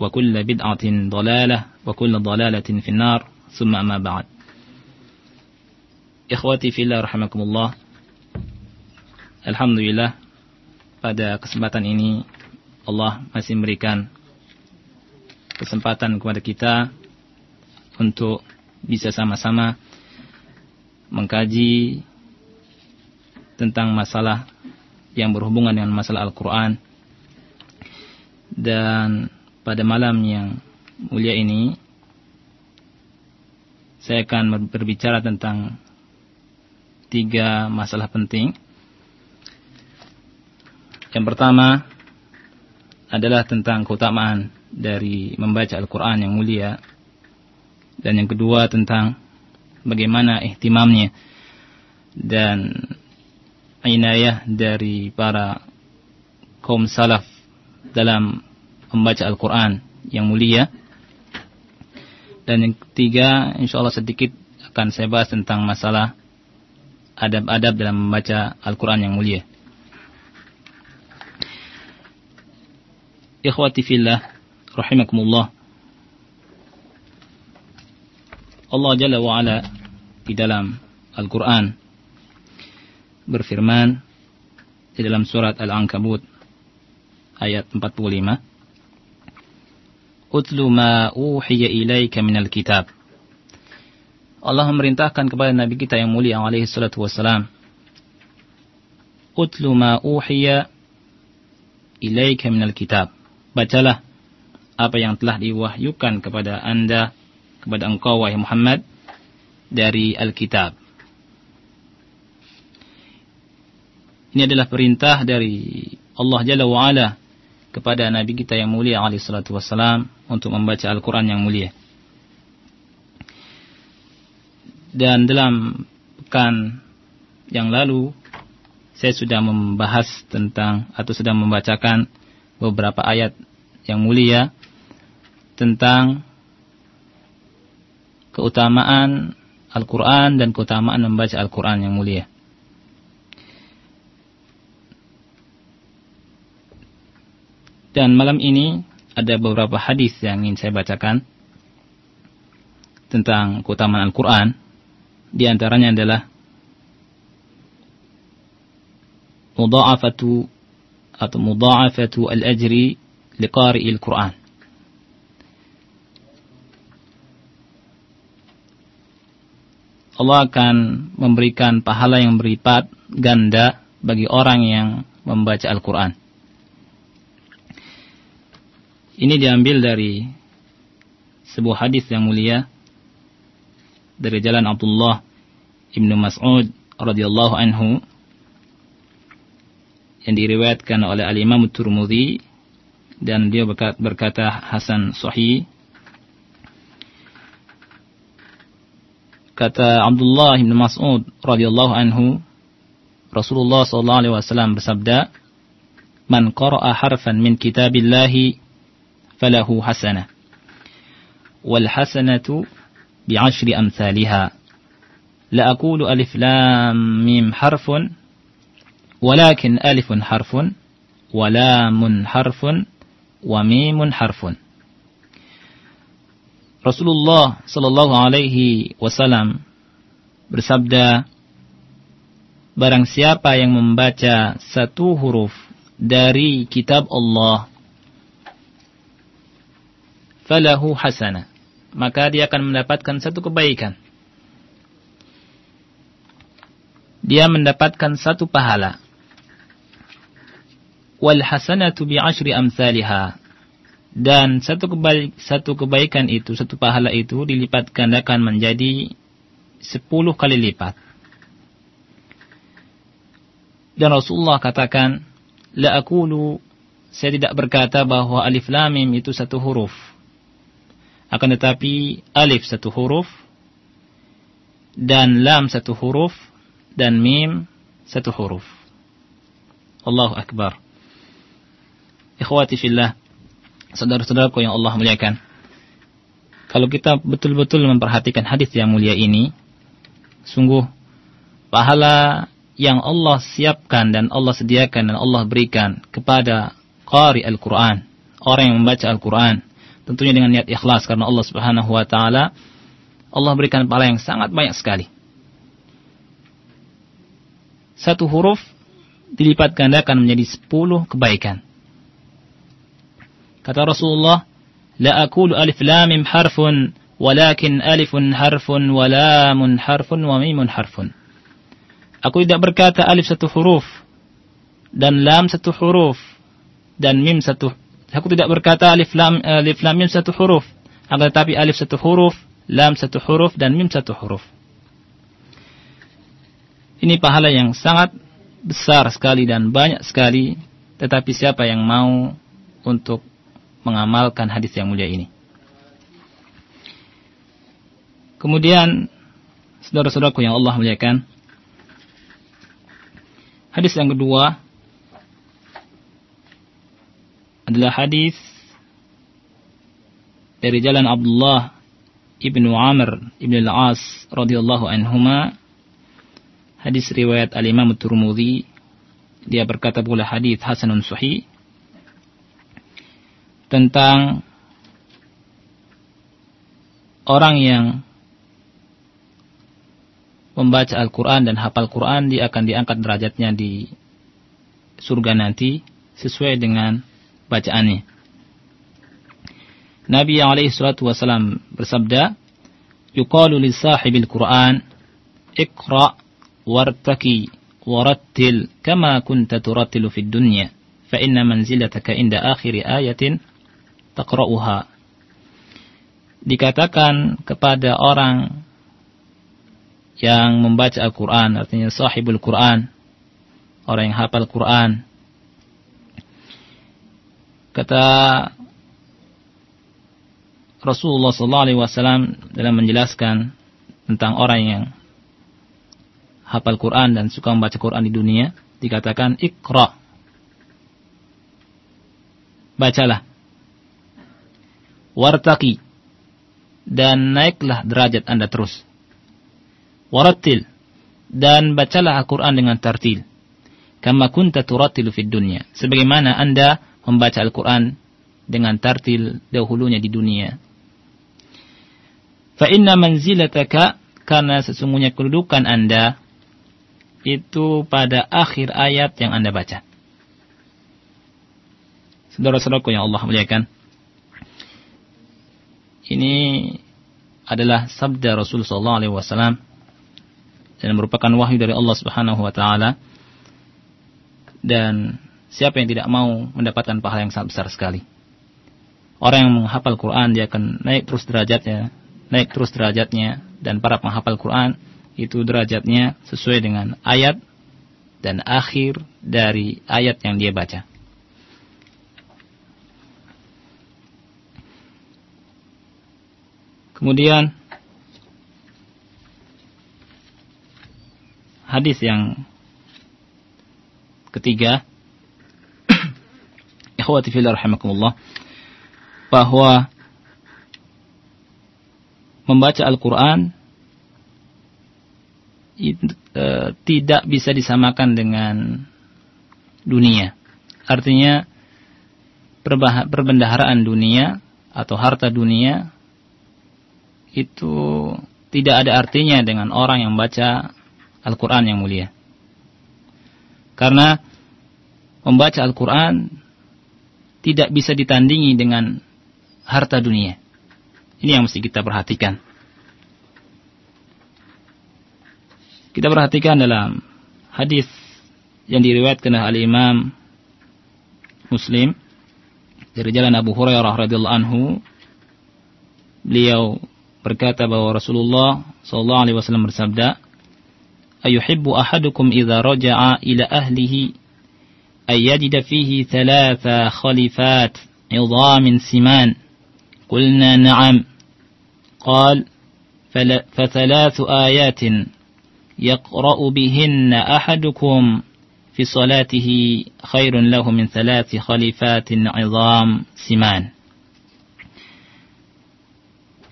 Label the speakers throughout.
Speaker 1: وكل بدعة ضلالة وكل ضلالة في النار ثم أما بعد Ikhwati fillah rahimakumullah Alhamdulillah pada kesempatan ini Allah masih memberikan kesempatan kepada kita untuk bisa sama-sama mengkaji tentang masalah yang berhubungan dengan masalah Al-Quran dan pada malam yang mulia ini saya akan berbicara tentang tiga masalah penting. Yang pertama adalah tentang keutamaan dari membaca Al-Quran yang mulia. Dan yang kedua tentang bagaimana ihtimamnya dan inayah dari para kaum salaf dalam membaca Al-Quran yang mulia. Dan yang ketiga, insya Allah sedikit akan saya bahas tentang masalah adab-adab dalam membaca Al-Quran yang mulia. Ikhwati fillah, rahimakumullah. Allah Jalla wa'ala di dalam Al-Quran berfirman di dalam surat Al-Ankabut ayat 45 Utlu ma uhiya ilaika minal kitab. Allah memerintahkan kepada Nabi kita yang mulia alaihi salatu wassalam. Utlu ma uhiya ilaika minal kitab. Bacalah apa yang telah diwahyukan kepada anda, kepada engkau wahai Muhammad, dari Alkitab. Ini adalah perintah dari Allah Jalla wa'ala kepada Nabi kita yang mulia alaihi salatu wassalam untuk membaca Al-Quran yang mulia. Dan dalam pekan yang lalu saya sudah membahas tentang atau sudah membacakan beberapa ayat yang mulia tentang keutamaan Al-Quran dan keutamaan membaca Al-Quran yang mulia. Dan malam ini ada beberapa hadis yang ingin saya bacakan tentang keutamaan Al-Quran. Di antaranya adalah mudha'afatu atau mudha'afatu al-ajri liqari'il Quran. Allah akan memberikan pahala yang berlipat ganda bagi orang yang membaca Al-Quran. Ini diambil dari sebuah hadis yang mulia dari jalan Abdullah ibnu Mas'ud radhiyallahu anhu yang diriwayatkan oleh Al Imam Turmudi dan dia berkata Hasan Sahih. Kata Abdullah bin Mas'ud radhiyallahu anhu Rasulullah sallallahu alaihi wasallam bersabda Man qara'a harfan min kitabillah hasanatu bi'ashri amsalha la aqulu alif lam mim harfun walakin alifun harfun wa lamun harfun wa mimun harfun. Rasulullah sallallahu alaihi wasallam bersabda Barang siapa yang membaca satu huruf dari kitab Allah falahu hasanah maka dia akan mendapatkan satu kebaikan. Dia mendapatkan satu pahala. Wal hasanatu bi ashri amsalha dan satu kebaik, satu kebaikan itu satu pahala itu dilipat gandakan menjadi sepuluh kali lipat. Dan Rasulullah katakan, La akulu, saya tidak berkata bahwa alif lam mim itu satu huruf. Akan tetapi alif satu huruf, dan lam satu huruf, dan mim satu huruf. Allahu Akbar. Ikhwati fillah, saudara-saudaraku yang Allah muliakan. Kalau kita betul-betul memperhatikan hadis yang mulia ini, sungguh pahala yang Allah siapkan dan Allah sediakan dan Allah berikan kepada qari Al-Quran, orang yang membaca Al-Quran, tentunya dengan niat ikhlas karena Allah Subhanahu wa taala Allah berikan pahala yang sangat banyak sekali. Satu huruf dilipat gandakan menjadi sepuluh kebaikan. Kata Rasulullah, La akulu alif lamim harfun, walakin alifun harfun, walamun harfun, wa mimun harfun. Aku tidak berkata alif satu huruf dan lam satu huruf dan mim satu. Aku tidak berkata alif lam alif lam mim satu huruf, akan tetapi alif satu huruf, lam satu huruf dan mim satu huruf. Ini pahala yang sangat besar sekali dan banyak sekali, tetapi siapa yang mau untuk mengamalkan hadis yang mulia ini? Kemudian saudara-saudaraku yang Allah muliakan, Hadis yang kedua adalah hadis dari jalan Abdullah ibnu Amr ibn al-As radhiyallahu anhuma. Hadis riwayat al-Imam Turmudi dia berkata pula hadis hasanun sahih tentang orang yang membaca Al-Quran dan hafal Quran, dia akan diangkat derajatnya di surga nanti sesuai dengan bacaannya. Nabi alaihi salatu wasalam bersabda, "Yuqalu li sahibil Quran, iqra wartaki warattil kama kunta turattilu fid dunya, fa inna manzilataka inda akhir ayatin taqra'uha." Dikatakan kepada orang yang membaca Al-Quran, artinya sahibul Quran, orang yang hafal Quran. Kata Rasulullah SAW dalam menjelaskan tentang orang yang hafal Quran dan suka membaca Quran di dunia, dikatakan ikra. Bacalah. Wartaki. Dan naiklah derajat Anda terus warattil dan bacalah Al-Quran dengan tartil. Kama kunta turattilu fid dunya. Sebagaimana Anda membaca Al-Quran dengan tartil dahulunya di dunia. Fa inna manzilataka karena sesungguhnya kedudukan Anda itu pada akhir ayat yang Anda baca. Saudara-saudaraku yang Allah muliakan. Ini adalah sabda Rasulullah SAW dan merupakan wahyu dari Allah Subhanahu wa taala. Dan siapa yang tidak mau mendapatkan pahala yang sangat besar sekali. Orang yang menghafal Quran dia akan naik terus derajatnya, naik terus derajatnya dan para penghafal Quran itu derajatnya sesuai dengan ayat dan akhir dari ayat yang dia baca. Kemudian hadis yang ketiga ikhwati fillah rahimakumullah bahwa membaca Al-Qur'an e, tidak bisa disamakan dengan dunia. Artinya perbendaharaan dunia atau harta dunia itu tidak ada artinya dengan orang yang baca Al-Quran yang mulia. Karena membaca Al-Quran tidak bisa ditandingi dengan harta dunia. Ini yang mesti kita perhatikan. Kita perhatikan dalam hadis yang diriwayatkan oleh Imam Muslim dari jalan Abu Hurairah radhiyallahu anhu beliau berkata bahwa Rasulullah sallallahu alaihi wasallam bersabda ayuhibbu ahadukum idza raja'a ila ahlihi أن يجد فيه ثلاث خليفات عظام سمان. قلنا نعم. قال فثلاث آيات يقرأ بهن أحدكم في صلاته خير له من ثلاث خليفات عظام سمان.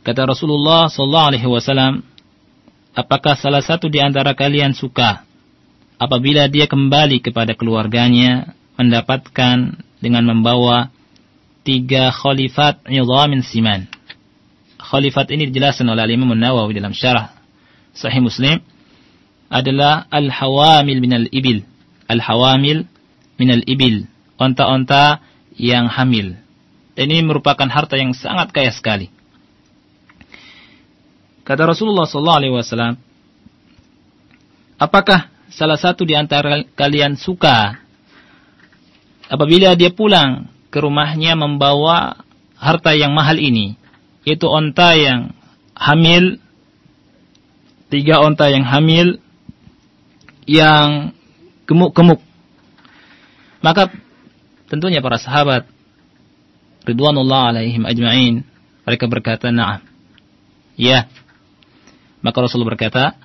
Speaker 1: Kata Rasulullah sallallahu alaihi wasallam apakah salah satu di antara kalian suka? Apabila dia kembali kepada keluarganya mendapatkan dengan membawa tiga khalifat idhamin siman. Khalifat ini dijelaskan oleh Imam Nawawi dalam syarah Sahih Muslim adalah al-hawamil minal ibil al-hawamil minal ibil, onta-onta yang hamil. Dan ini merupakan harta yang sangat kaya sekali. Kata Rasulullah SAW, apakah salah satu di antara kalian suka apabila dia pulang ke rumahnya membawa harta yang mahal ini, yaitu onta yang hamil, tiga onta yang hamil, yang gemuk-gemuk. Maka tentunya para sahabat ridwanullah alaihim ajma'in mereka berkata na'am. Ya. Maka Rasul berkata,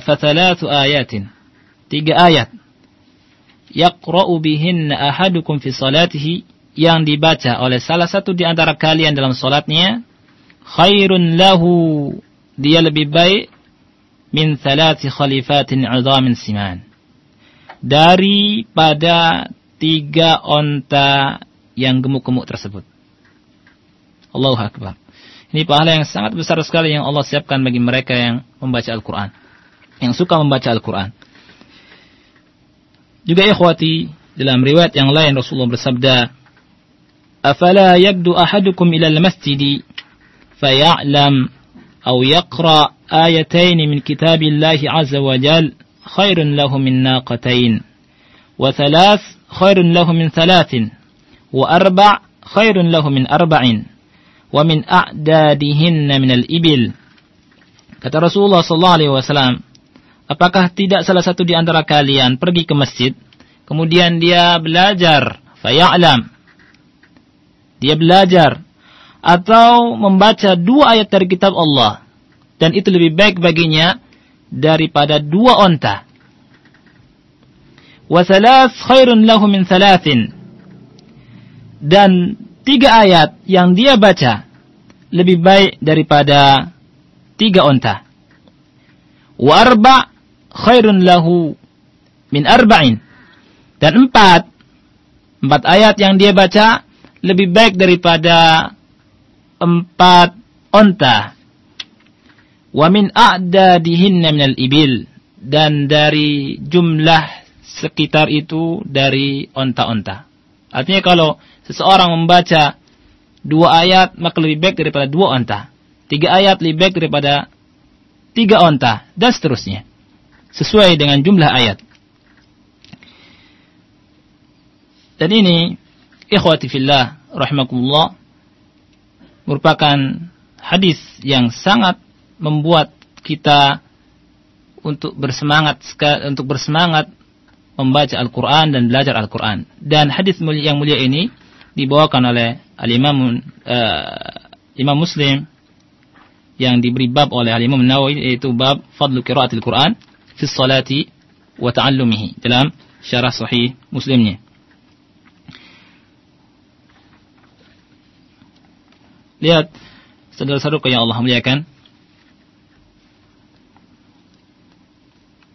Speaker 1: "Fathalathu ayatin." Tiga ayat. Yaqra'u bihinna ahadukum fi salatihi yang dibaca oleh salah satu di antara kalian dalam salatnya khairun lahu dia lebih baik min thalathi khalifatin 'idhamin siman daripada tiga onta yang gemuk-gemuk tersebut. Allahu Akbar. Ini pahala yang sangat besar sekali yang Allah siapkan bagi mereka yang membaca Al-Quran yang suka membaca Al-Quran. Juga ikhwati, dalam riwayat yang lain Rasulullah bersabda, أَفَلَا يَبْدُ أَحَدُكُمْ ila al-masjid أَوْ aw آيَتَيْنِ مِنْ كِتَابِ اللَّهِ عَزَّ wa خَيْرٌ لَهُ مِنْ نَاقَتَيْنِ naqatain خَيْرٌ لَهُ مِنْ ثَلَاثٍ min خَيْرٌ لَهُ مِنْ أَرْبَعٍ lahu min arba'in wa min a'dadihinna min apakah tidak salah satu di antara kalian pergi ke masjid, kemudian dia belajar, faya'lam. Dia belajar atau membaca dua ayat dari kitab Allah dan itu lebih baik baginya daripada dua onta. Wasalas khairun lahu min salatin. Dan tiga ayat yang dia baca lebih baik daripada tiga onta. Wa arba khairun lahu min arba'in. Dan empat, empat ayat yang dia baca lebih baik daripada empat onta wa min a'dadihinna minal ibil dan dari jumlah sekitar itu dari onta-onta. Artinya kalau seseorang membaca dua ayat maka lebih baik daripada dua onta. Tiga ayat lebih baik daripada tiga onta dan seterusnya. Sesuai dengan jumlah ayat. Dan ini ikhwati fillah rahimakumullah merupakan hadis yang sangat membuat kita untuk bersemangat untuk bersemangat membaca Al-Qur'an dan belajar Al-Qur'an. Dan hadis yang mulia ini dibawakan oleh Al-Imam uh, Imam Muslim yang diberi bab oleh Al-Imam Nawawi yaitu bab fadlu qiraatil Qur'an fi salati wa ta'allumihi dalam syarah sahih Muslimnya. Lihat saudara-saudara yang Allah muliakan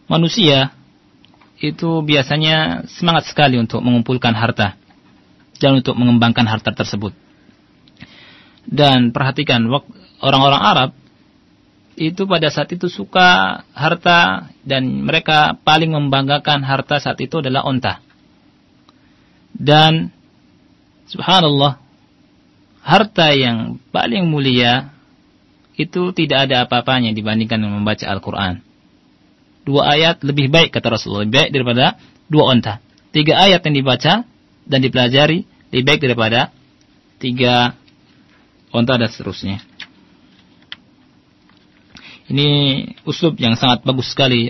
Speaker 1: manusia itu biasanya semangat sekali untuk mengumpulkan harta dan untuk mengembangkan harta tersebut. Dan perhatikan orang-orang Arab itu pada saat itu suka harta dan mereka paling membanggakan harta saat itu adalah onta. Dan subhanallah harta yang paling mulia itu tidak ada apa-apanya dibandingkan membaca Al-Quran. Dua ayat lebih baik kata Rasulullah lebih baik daripada dua onta. Tiga ayat yang dibaca dan dipelajari lebih baik daripada tiga onta dan seterusnya ini uslub yang sangat bagus sekali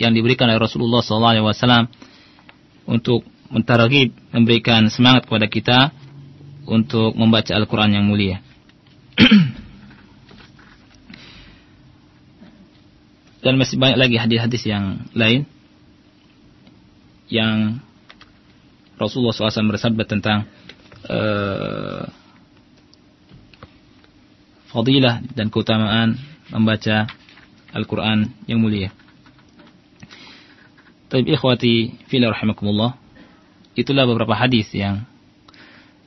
Speaker 1: yang diberikan oleh Rasulullah SAW untuk mentarghib memberikan semangat kepada kita untuk membaca Al-Quran yang mulia. Dan masih banyak lagi hadis-hadis yang lain yang Rasulullah SAW bersabda tentang uh, fadilah dan keutamaan membaca Al-Quran yang mulia. Tapi ikhwati fila rahimakumullah, itulah beberapa hadis yang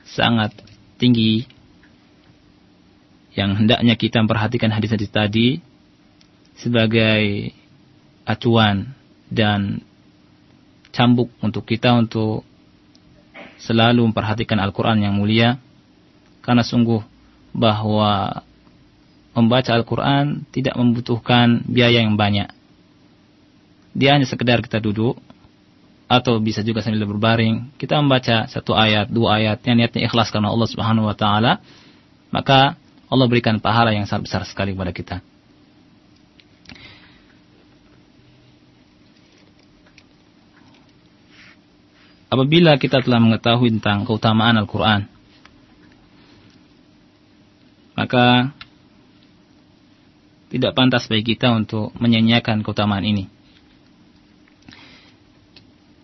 Speaker 1: sangat tinggi yang hendaknya kita memperhatikan hadis-hadis tadi sebagai acuan dan cambuk untuk kita untuk selalu memperhatikan Al-Quran yang mulia karena sungguh bahwa membaca Al-Quran tidak membutuhkan biaya yang banyak. Dia hanya sekedar kita duduk atau bisa juga sambil berbaring kita membaca satu ayat dua ayat yang niatnya ikhlas karena Allah Subhanahu Wa Taala maka Allah berikan pahala yang sangat besar sekali kepada kita. apabila kita telah mengetahui tentang keutamaan Al-Quran, maka tidak pantas bagi kita untuk menyanyiakan keutamaan ini.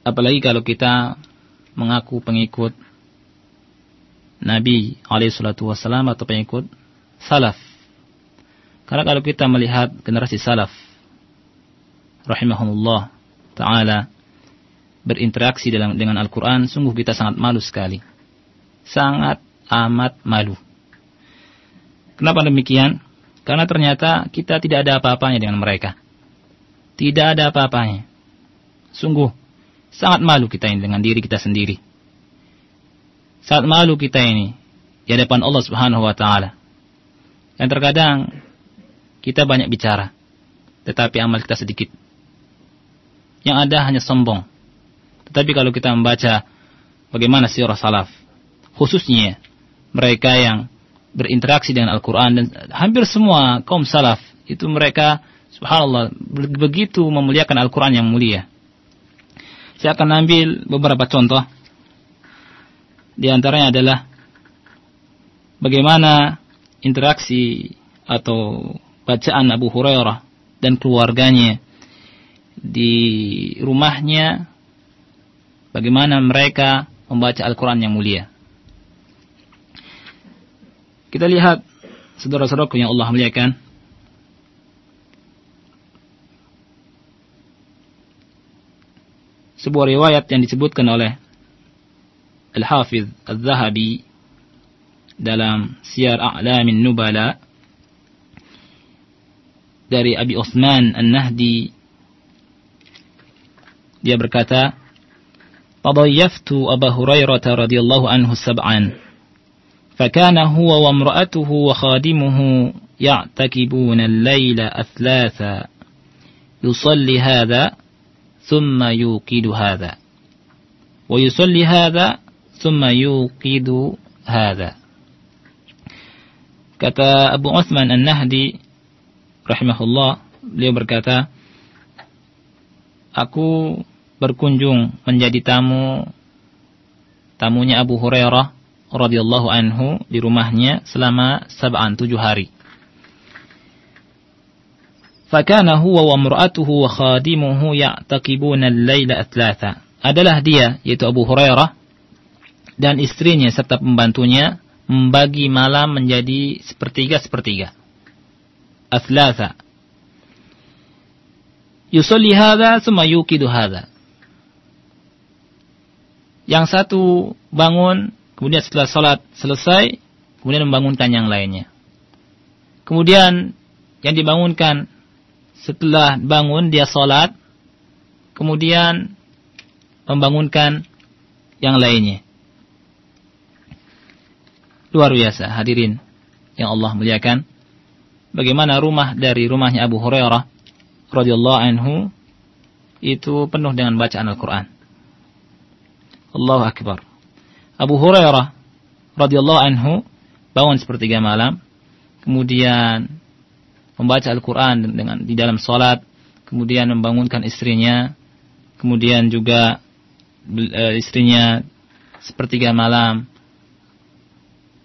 Speaker 1: Apalagi kalau kita mengaku pengikut Nabi alaihissalatu wassalam atau pengikut salaf. Karena kalau kita melihat generasi salaf rahimahumullah taala berinteraksi dalam dengan Al-Quran, sungguh kita sangat malu sekali. Sangat amat malu. Kenapa demikian? Karena ternyata kita tidak ada apa-apanya dengan mereka. Tidak ada apa-apanya. Sungguh, sangat malu kita ini dengan diri kita sendiri. Sangat malu kita ini di hadapan Allah Subhanahu wa taala. Dan terkadang kita banyak bicara, tetapi amal kita sedikit. Yang ada hanya sombong, tetapi kalau kita membaca bagaimana sirah salaf, khususnya mereka yang berinteraksi dengan Al-Quran dan hampir semua kaum salaf itu mereka subhanallah begitu memuliakan Al-Quran yang mulia. Saya akan ambil beberapa contoh. Di antaranya adalah bagaimana interaksi atau bacaan Abu Hurairah dan keluarganya di rumahnya bagaimana mereka membaca Al-Quran yang mulia. Kita lihat saudara-saudaraku yang Allah muliakan. Sebuah riwayat yang disebutkan oleh Al-Hafiz Al-Zahabi dalam Siyar A'lamin Nubala dari Abi Osman An-Nahdi dia berkata Tadayyaftu Abu Hurairah radhiyallahu anhu sab'an فكان هو وامرأته وخادمه يعتكبون الليل أثلاثا يصلي هذا ثم يوقد هذا ويصلي هذا ثم يوقد هذا kata Abu Uthman An-Nahdi rahimahullah beliau berkata aku berkunjung menjadi tamu tamunya Abu Hurairah radhiyallahu anhu di rumahnya selama sab'an tujuh hari. Fakana huwa wa mra'atuhu wa khadimuhu ya'taqibuna al-laila atlatha. Adalah dia yaitu Abu Hurairah dan istrinya serta pembantunya membagi malam menjadi sepertiga-sepertiga. Atlatha yusolli hadza thumma yuqidu hadza. Yang satu bangun, kemudian setelah salat selesai, kemudian membangunkan yang lainnya. Kemudian yang dibangunkan setelah bangun dia salat, kemudian membangunkan yang lainnya. Luar biasa hadirin yang Allah muliakan. Bagaimana rumah dari rumahnya Abu Hurairah radhiyallahu anhu itu penuh dengan bacaan Al-Qur'an. Allahu akbar. Abu Hurairah radhiyallahu anhu bangun sepertiga malam, kemudian membaca Al-Qur'an dengan di dalam salat, kemudian membangunkan istrinya, kemudian juga e, istrinya sepertiga malam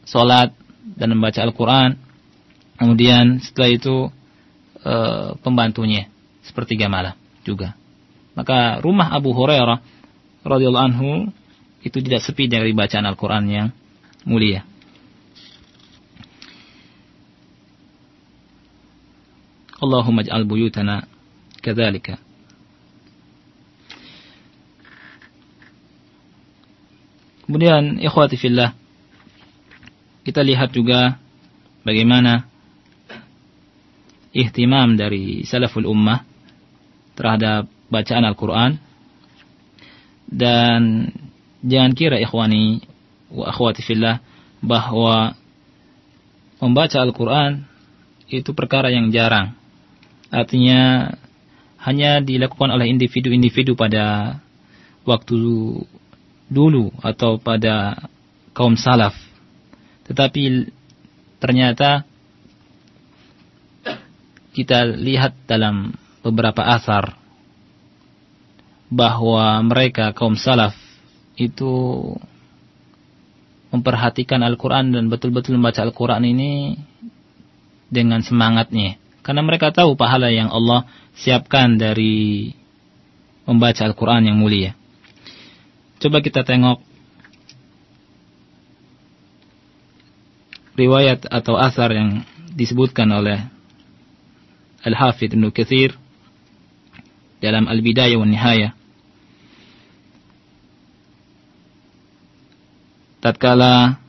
Speaker 1: salat dan membaca Al-Qur'an. Kemudian setelah itu e, pembantunya sepertiga malam juga. Maka rumah Abu Hurairah radhiyallahu anhu itu tidak sepi dari bacaan Al-Qur'an yang mulia. Allahumma ij'al buyutana kadzalika. Kemudian ikhwati fillah kita lihat juga bagaimana ihtimam dari salaful ummah terhadap bacaan Al-Quran dan jangan kira ikhwani wa akhwati fillah bahwa membaca Al-Quran itu perkara yang jarang. Artinya hanya dilakukan oleh individu-individu pada waktu dulu atau pada kaum salaf. Tetapi ternyata kita lihat dalam beberapa asar bahwa mereka kaum salaf itu memperhatikan Al-Quran dan betul-betul membaca Al-Quran ini dengan semangatnya. Karena mereka tahu pahala yang Allah siapkan dari membaca Al-Quran yang mulia. Coba kita tengok riwayat atau asar yang disebutkan oleh Al-Hafidh Ibn Kathir dalam Al-Bidayah wa Nihayah. Tatkala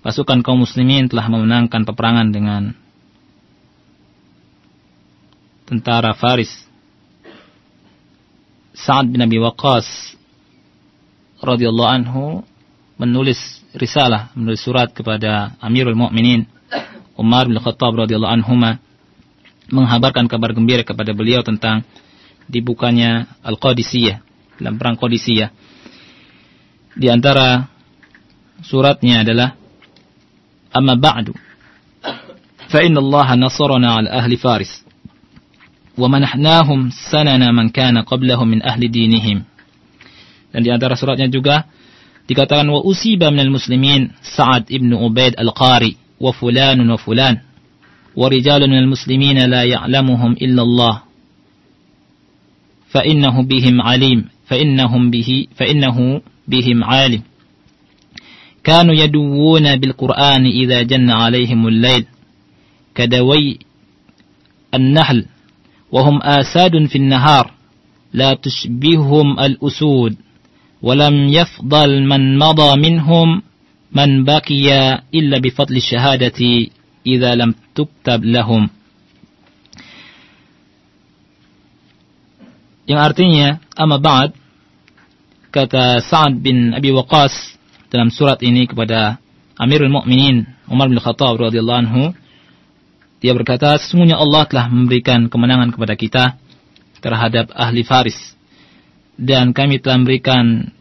Speaker 1: pasukan kaum muslimin telah memenangkan peperangan dengan tentara Faris. Sa'ad bin Abi Waqqas radhiyallahu anhu menulis risalah, menulis surat kepada Amirul Mukminin Umar bin Khattab radhiyallahu anhuma menghabarkan kabar gembira kepada beliau tentang dibukanya Al-Qadisiyah, dalam perang Qadisiyah di antara suratnya adalah Amma ba'du fa inna Allah nasarana ahli Faris wa manhnahum sanana man kana qablahum min ahli dinihim. Dan di antara suratnya juga dikatakan wa usiba minal muslimin Sa'ad ibn Ubaid al-Qari wa fulan wa fulan wa rijalun minal muslimin la ya'lamuhum illa Allah fa innahu bihim alim fa innahum bihi fa innahu بهم عالم كانوا يدوون بالقرآن إذا جن عليهم الليل كدوي النحل وهم آساد في النهار لا تشبههم الأسود ولم يفضل من مضى منهم من بقي إلا بفضل الشهادة idza lam tuktab lahum. Yang artinya amma ba'd kata Sa'ad bin Abi Waqqas dalam surat ini kepada Amirul Mukminin Umar bin Khattab radhiyallahu anhu dia berkata sesungguhnya Allah telah memberikan kemenangan kepada kita terhadap ahli Faris dan kami telah memberikan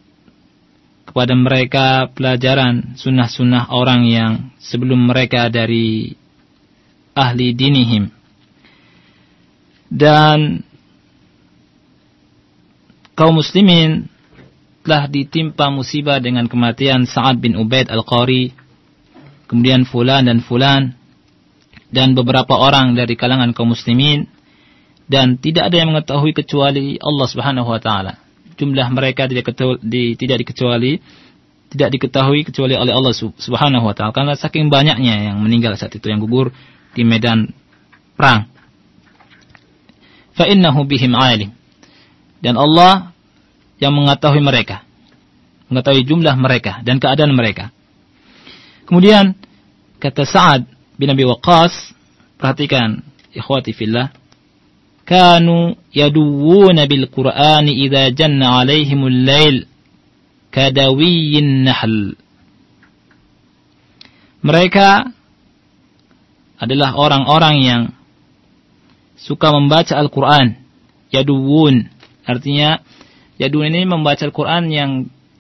Speaker 1: kepada mereka pelajaran sunnah-sunnah orang yang sebelum mereka dari ahli dinihim. Dan kaum muslimin telah ditimpa musibah dengan kematian Sa'ad bin Ubaid Al-Qari, kemudian fulan dan fulan, dan beberapa orang dari kalangan kaum muslimin, dan tidak ada yang mengetahui kecuali Allah Subhanahu wa taala jumlah mereka tidak, di, tidak dikecuali tidak diketahui kecuali oleh Allah Subhanahu wa taala karena saking banyaknya yang meninggal saat itu yang gugur di medan perang. fa innahu bihim alim. Dan Allah yang mengetahui mereka, mengetahui jumlah mereka dan keadaan mereka. Kemudian kata Sa'ad bin Abi Waqqas, perhatikan ikhwati fillah, kanu yaduwuna bil Qur'ani idza janna alaihimul lail kadawiyyin nahl. Mereka adalah orang-orang yang suka membaca Al-Quran. Yaduwun. Artinya, Ya, Jadun ini membaca Al-Quran yang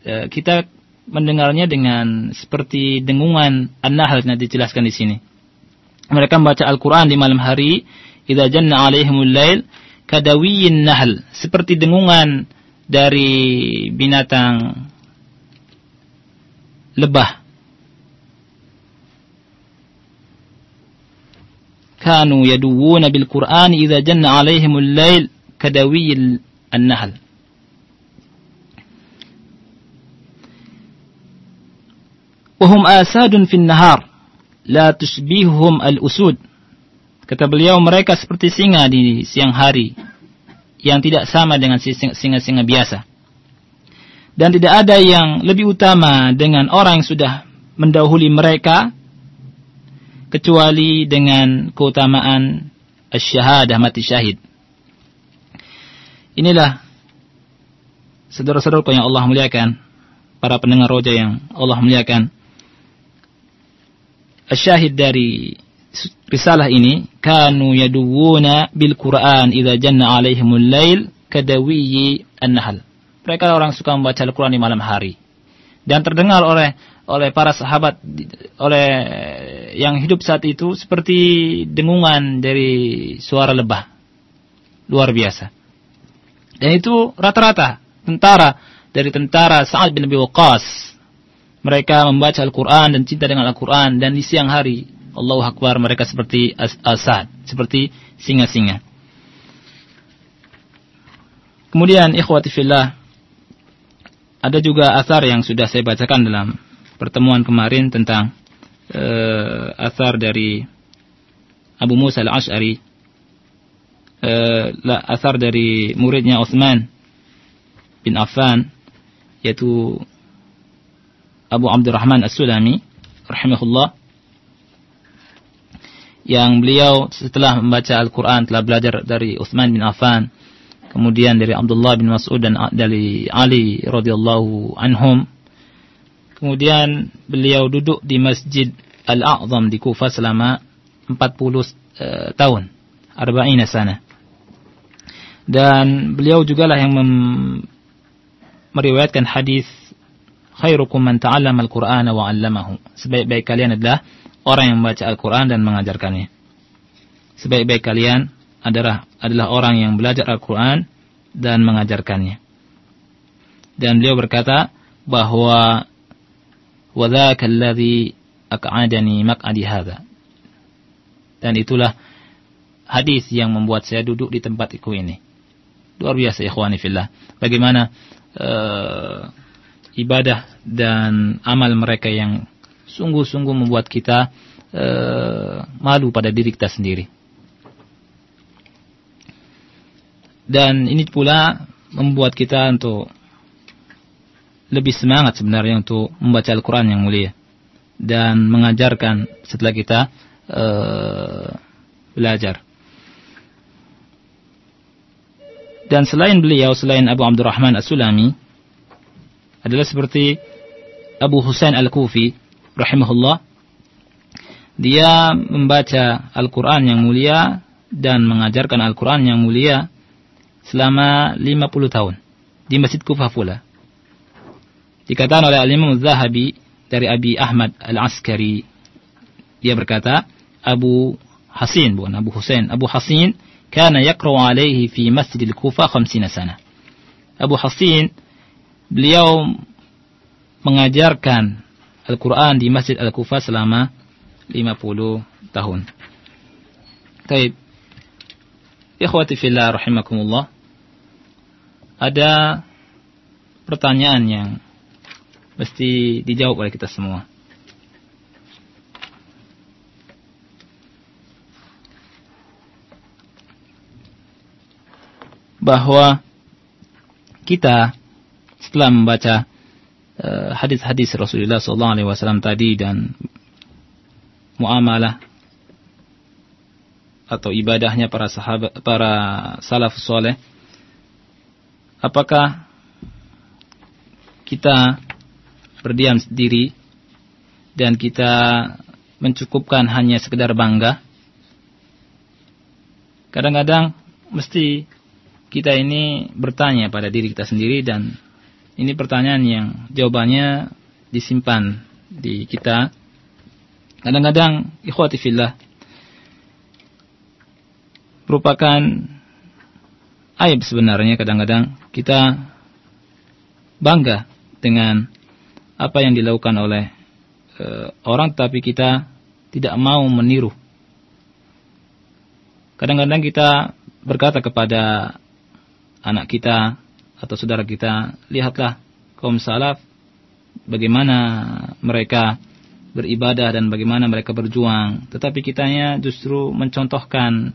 Speaker 1: eh, kita mendengarnya dengan seperti dengungan An-Nahl yang dijelaskan di sini. Mereka membaca Al-Quran di malam hari, idza janna alaihimul lail kadawiyin nahl, seperti dengungan dari binatang lebah. Kanu yaduwuna bil Qur'an idza janna alaihimul lail kadawiyin an-nahl. Wahum asadun fin nahar. La tusbihuhum al-usud. Kata beliau mereka seperti singa di siang hari. Yang tidak sama dengan singa-singa biasa. Dan tidak ada yang lebih utama dengan orang yang sudah mendahului mereka. Kecuali dengan keutamaan asyahadah mati syahid. Inilah saudara-saudaraku yang Allah muliakan, para pendengar roja yang Allah muliakan. Syahid dari risalah ini kanu yaduwuna bil Quran idza janna alaihimul lail kadawiyyi an-nahl. Mereka orang suka membaca Al-Quran di malam hari. Dan terdengar oleh oleh para sahabat oleh yang hidup saat itu seperti dengungan dari suara lebah luar biasa dan itu rata-rata tentara dari tentara Sa'ad bin Abi Waqqas mereka membaca Al-Quran dan cinta dengan Al-Quran. Dan di siang hari Allahu Akbar mereka seperti asad seperti singa-singa. Kemudian ikhwati fillah ada juga asar yang sudah saya bacakan dalam pertemuan kemarin tentang uh, asar dari Abu Musa al-Ash'ari. Uh, asar dari muridnya Utsman bin Affan yaitu Abu Abdurrahman As-Sulami rahimahullah yang beliau setelah membaca Al-Quran telah belajar dari Utsman bin Affan kemudian dari Abdullah bin Mas'ud dan dari Ali radhiyallahu anhum Kemudian beliau duduk di Masjid Al-A'zam di Kufah selama 40 uh, eh, tahun. Arba'ina sana. Dan beliau juga lah yang meriwayatkan hadis khairukum man ta'allama al-Qur'ana wa 'allamahu. Sebaik-baik kalian adalah orang yang membaca Al-Qur'an dan mengajarkannya. Sebaik-baik kalian adalah adalah orang yang belajar Al-Qur'an dan mengajarkannya. Dan beliau berkata bahwa wadzaka alladhi aq'adani maq'adi hadza. Dan itulah hadis yang membuat saya duduk di tempatku ini. Luar biasa ikhwani fillah. Bagaimana uh, ibadah dan amal mereka yang sungguh-sungguh membuat kita uh, malu pada diri kita sendiri dan ini pula membuat kita untuk lebih semangat sebenarnya untuk membaca Al-Quran yang mulia dan mengajarkan setelah kita uh, belajar. Dan selain beliau, selain Abu Abdurrahman As-Sulami, adalah seperti Abu Husain Al-Kufi, rahimahullah. Dia membaca Al-Quran yang mulia dan mengajarkan Al-Quran yang mulia selama 50 tahun di Masjid Kufah pula. Dikatakan oleh Al-Imam Zahabi dari Abi Ahmad Al-Askari. Dia berkata, Abu Hasin, bukan Abu Husain. Abu Hasin kana yaqra'u alaihi fi Masjid Al-Kufa 50 sana. Abu Hasin beliau mengajarkan Al-Quran di Masjid Al-Kufa selama 50 tahun. Taib. Ikhwati fillah rahimakumullah. Ada pertanyaan yang mesti dijawab oleh kita semua. bahwa kita setelah membaca eh, hadis-hadis uh, Rasulullah SAW tadi dan muamalah atau ibadahnya para sahabat para salaf soleh apakah kita berdiam sendiri dan kita mencukupkan hanya sekedar bangga? Kadang-kadang mesti kita ini bertanya pada diri kita sendiri dan ini pertanyaan yang jawabannya disimpan di kita. Kadang-kadang ikhwati fillah merupakan aib sebenarnya kadang-kadang kita bangga dengan apa yang dilakukan oleh e, orang tapi kita tidak mau meniru. Kadang-kadang kita berkata kepada anak kita atau saudara kita, lihatlah kaum salaf bagaimana mereka beribadah dan bagaimana mereka berjuang, tetapi kitanya justru mencontohkan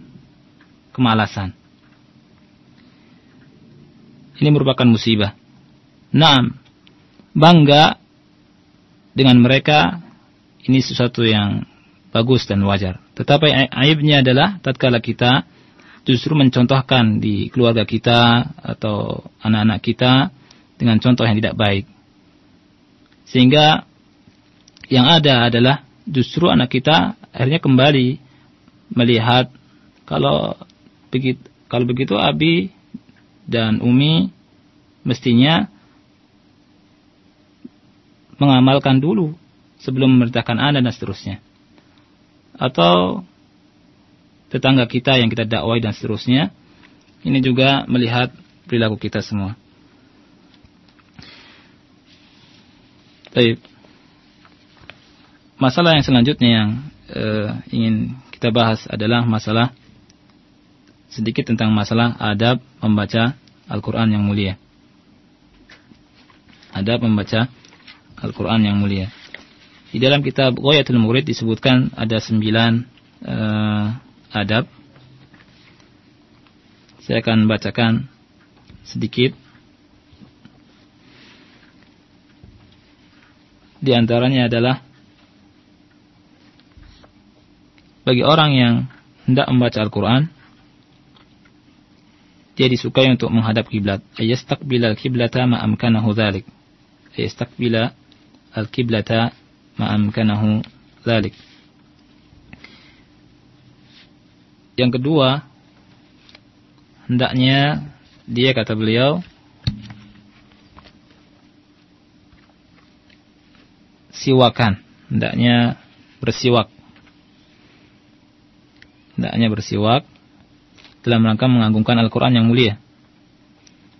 Speaker 1: kemalasan. Ini merupakan musibah. Nah, bangga dengan mereka ini sesuatu yang bagus dan wajar. Tetapi aibnya adalah tatkala kita justru mencontohkan di keluarga kita atau anak-anak kita dengan contoh yang tidak baik. Sehingga yang ada adalah justru anak kita akhirnya kembali melihat kalau begitu kalau begitu Abi dan Umi mestinya mengamalkan dulu sebelum memerintahkan Anda dan seterusnya. Atau tetangga kita yang kita dakwai dan seterusnya. Ini juga melihat perilaku kita semua. Baik. Masalah yang selanjutnya yang uh, ingin kita bahas adalah masalah sedikit tentang masalah adab membaca Al-Quran yang mulia. Adab membaca Al-Quran yang mulia. Di dalam kitab Ghayatul Murid disebutkan ada sembilan uh, adab. Saya akan bacakan sedikit. Di antaranya adalah bagi orang yang hendak membaca Al-Quran, dia disukai untuk menghadap kiblat. Ayastaqbila al-kiblata ma amkanahu dhalik. Ayastaqbila al-kiblata ma amkanahu dhalik. Yang kedua, hendaknya dia kata beliau siwakan, hendaknya bersiwak. Hendaknya bersiwak dalam rangka mengagungkan Al-Qur'an yang mulia.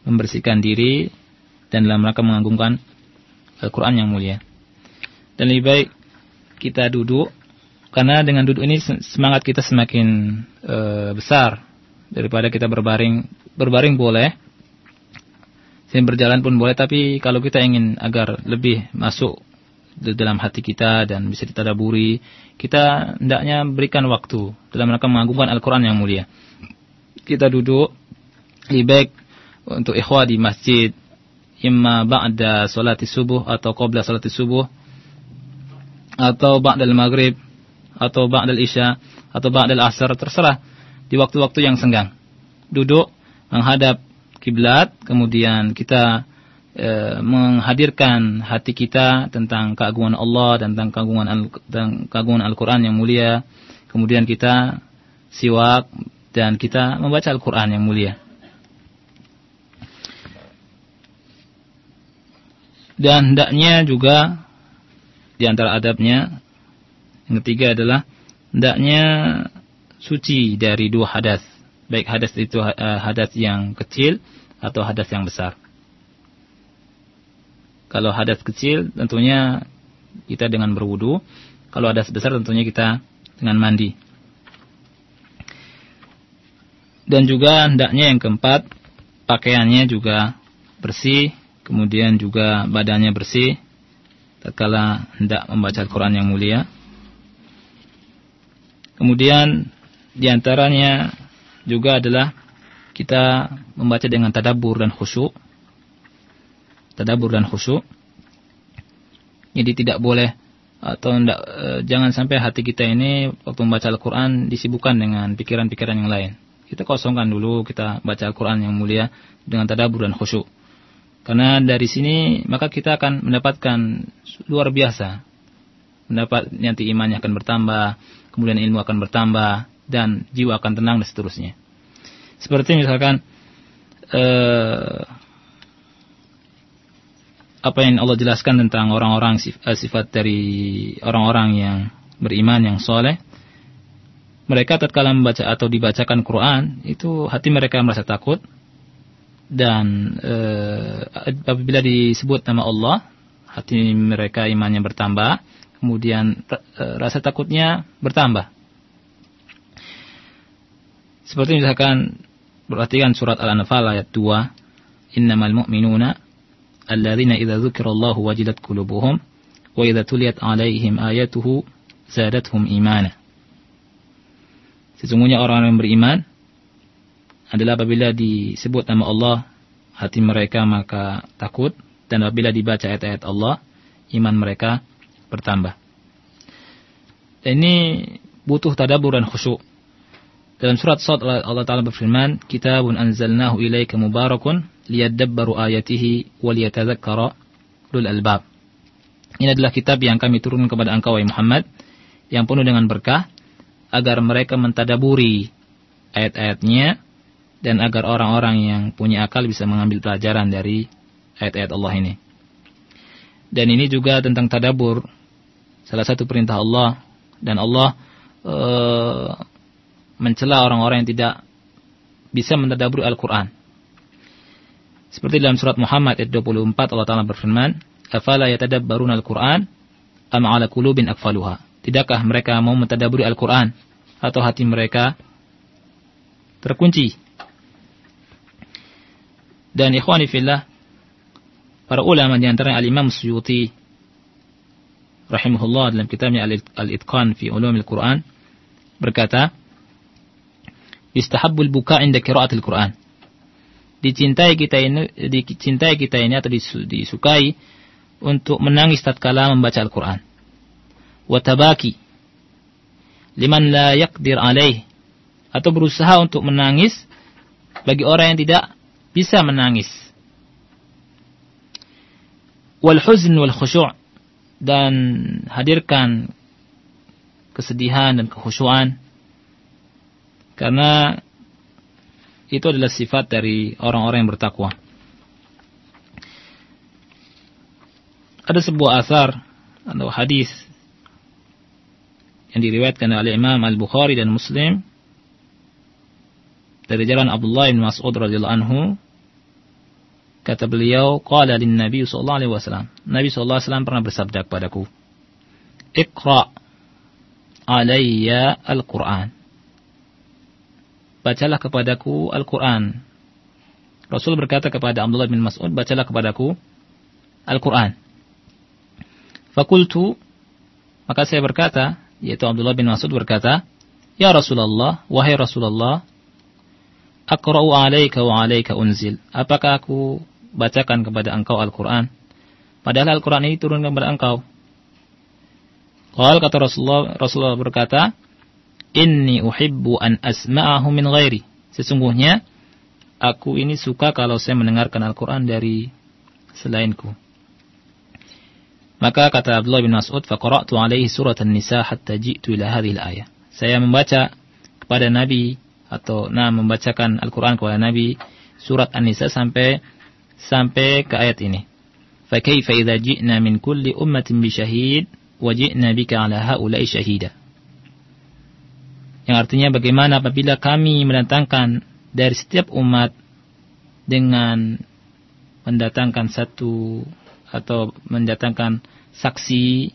Speaker 1: Membersihkan diri dan dalam rangka mengagungkan Al-Qur'an yang mulia. Dan lebih baik kita duduk karena dengan duduk ini semangat kita semakin e, besar. Daripada kita berbaring. Berbaring boleh, saya berjalan pun boleh, tapi kalau kita ingin agar lebih masuk dalam hati kita dan bisa ditadaburi, kita hendaknya berikan waktu dalam rangka mengagungkan Al-Quran yang mulia. Kita duduk, lebih baik untuk ikhwah di masjid, imma ba'da salati subuh atau qabla salati subuh, atau ba'da maghrib atau ba'dal isya atau ba'dal asar terserah di waktu-waktu yang senggang. Duduk menghadap kiblat kemudian kita e, menghadirkan hati kita tentang keagungan Allah dan tentang keagungan Al dan keagungan Al-Qur'an yang mulia. Kemudian kita siwak dan kita membaca Al-Qur'an yang mulia. Dan hendaknya juga di antara adabnya yang ketiga adalah hendaknya suci dari dua hadas. Baik hadas itu uh, hadas yang kecil atau hadas yang besar. Kalau hadas kecil tentunya kita dengan berwudu. Kalau hadas besar tentunya kita dengan mandi. Dan juga hendaknya yang keempat pakaiannya juga bersih, kemudian juga badannya bersih tatkala hendak membaca Al-Qur'an yang mulia Kemudian di antaranya juga adalah kita membaca dengan tadabur dan khusyuk. Tadabur dan khusyuk. Jadi tidak boleh atau enggak, e, jangan sampai hati kita ini waktu membaca Al-Quran disibukkan dengan pikiran-pikiran yang lain. Kita kosongkan dulu, kita baca Al-Quran yang mulia dengan tadabur dan khusyuk. Karena dari sini maka kita akan mendapatkan luar biasa. Mendapat nanti imannya akan bertambah, kemudian ilmu akan bertambah, dan jiwa akan tenang dan seterusnya. Seperti misalkan eh, apa yang Allah jelaskan tentang orang-orang eh, sifat dari orang-orang yang beriman yang soleh mereka tatkala membaca atau dibacakan Quran itu hati mereka merasa takut dan e, apabila disebut nama Allah hati mereka imannya bertambah kemudian e, rasa takutnya bertambah. Seperti misalkan perhatikan surat Al-Anfal ayat 2 innamal mu'minuna alladzina idza dzukirallahu wajilat qulubuhum wa idza tuliyat alaihim ayatuhu zadatuhum imana. Sesungguhnya orang yang beriman adalah apabila disebut nama Allah hati mereka maka takut. Dan apabila dibaca ayat-ayat Allah iman mereka bertambah. Dan ini butuh tadabur dan khusyuk. Dalam surat Sad Allah Ta'ala berfirman, Kitabun anzalnahu ilaika mubarakun liyadabbaru ayatihi wa liyatadzakkara ulul albab. Ini adalah kitab yang kami turunkan kepada engkau wahai Muhammad yang penuh dengan berkah agar mereka mentadaburi ayat-ayatnya dan agar orang-orang yang punya akal bisa mengambil pelajaran dari ayat-ayat Allah ini. Dan ini juga tentang tadabur, salah satu perintah Allah dan Allah uh, mencela orang-orang yang tidak bisa mentadaburi Al-Quran. Seperti dalam surat Muhammad ayat 24 Allah Ta'ala berfirman, Afala yatadabbaruna Al-Quran, am ala kulubin akfaluha. Tidakkah mereka mau mentadaburi Al-Quran, atau hati mereka terkunci. Dan ikhwani fillah, para ulama di antara al-Imam Suyuti rahimahullah dalam kitabnya Al-Itqan fi Ulumil Quran berkata, Istahabbul buka inda qiraatil Quran. Dicintai kita ini dicintai kita ini atau disukai untuk menangis tatkala membaca Al-Quran. Watabaki liman la yakdir alaih atau berusaha untuk menangis bagi orang yang tidak bisa menangis. Wal huzn wal khusyu' dan hadirkan kesedihan dan kekhusyuan karena itu adalah sifat dari orang-orang yang bertakwa. Ada sebuah asar atau hadis yang diriwayatkan oleh Imam Al-Bukhari dan Muslim dari jalan Abdullah bin Mas'ud radhiyallahu anhu kata beliau qala lin Nabi sallallahu alaihi wasallam Nabi sallallahu alaihi wasallam pernah bersabda kepadaku Iqra alayya al-Qur'an bacalah kepadaku Al-Quran. Rasul berkata kepada Abdullah bin Mas'ud, bacalah kepadaku Al-Quran. Fakultu, maka saya berkata, yaitu Abdullah bin Mas'ud berkata, Ya Rasulullah, wahai Rasulullah, Akra'u alaika wa alaika unzil. Apakah aku bacakan kepada engkau Al-Quran? Padahal Al-Quran ini turun kepada engkau. Qal kata Rasulullah, Rasulullah berkata, Inni uhibbu an asma'ahu min ghairi. Sesungguhnya aku ini suka kalau saya mendengarkan Al-Qur'an dari selainku. Maka kata Abdullah bin Mas'ud, "Faqara'tu alaihi surat An-Nisa hatta ji'tu ila hadhihi al-ayah." Saya membaca kepada Nabi atau nah membacakan Al-Qur'an kepada Nabi surat An-Nisa sampai sampai ke ayat ini. Ji'na min kulli ummatin bi syahid wa ji'na bika 'ala haula'i syahida. Yang artinya bagaimana apabila kami mendatangkan dari setiap umat dengan mendatangkan satu atau mendatangkan saksi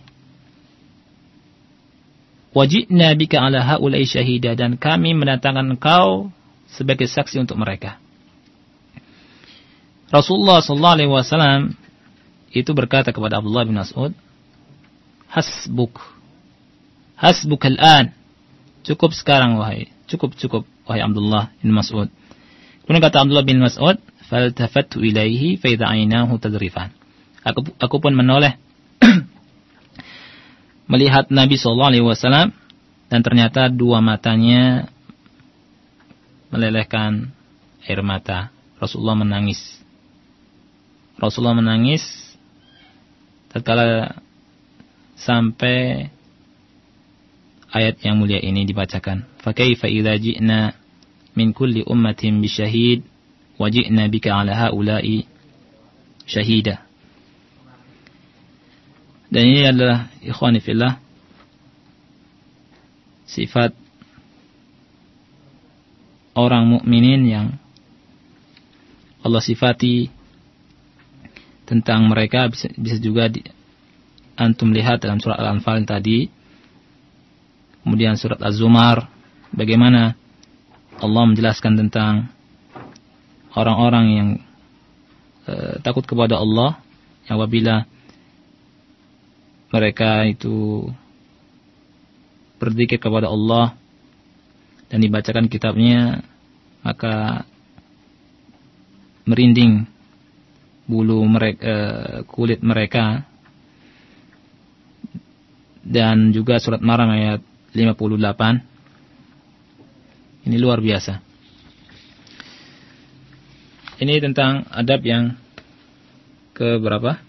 Speaker 1: wajibna bika ala haulai syahida dan kami mendatangkan engkau sebagai saksi untuk mereka. Rasulullah sallallahu alaihi wasallam itu berkata kepada Abdullah bin Mas'ud, "Hasbuk. Hasbuk al-an." Cukup sekarang wahai, cukup cukup wahai Abdullah bin Mas'ud. Kemudian kata Abdullah bin Mas'ud, "Faltafattu ilaihi fa idza ainahu tadrifan." Aku aku pun menoleh melihat Nabi sallallahu alaihi wasallam dan ternyata dua matanya melelehkan air mata. Rasulullah menangis. Rasulullah menangis tatkala sampai ayat yang mulia ini dibacakan. Fakaifa idza ji'na min kulli ummatin bisyahid wa ji'na bika 'ala haula'i syahida. Dan ini adalah ikhwani fillah sifat orang mukminin yang Allah sifati tentang mereka bisa, bisa juga di, antum lihat dalam surat Al-Anfal tadi. Kemudian surat Az-Zumar bagaimana Allah menjelaskan tentang orang-orang yang e, takut kepada Allah yang apabila mereka itu berzikir kepada Allah dan dibacakan kitabnya maka merinding bulu mereka eh, kulit mereka. Dan juga surat Maryam ayat 58 ini luar biasa. Ini tentang adab yang ke berapa?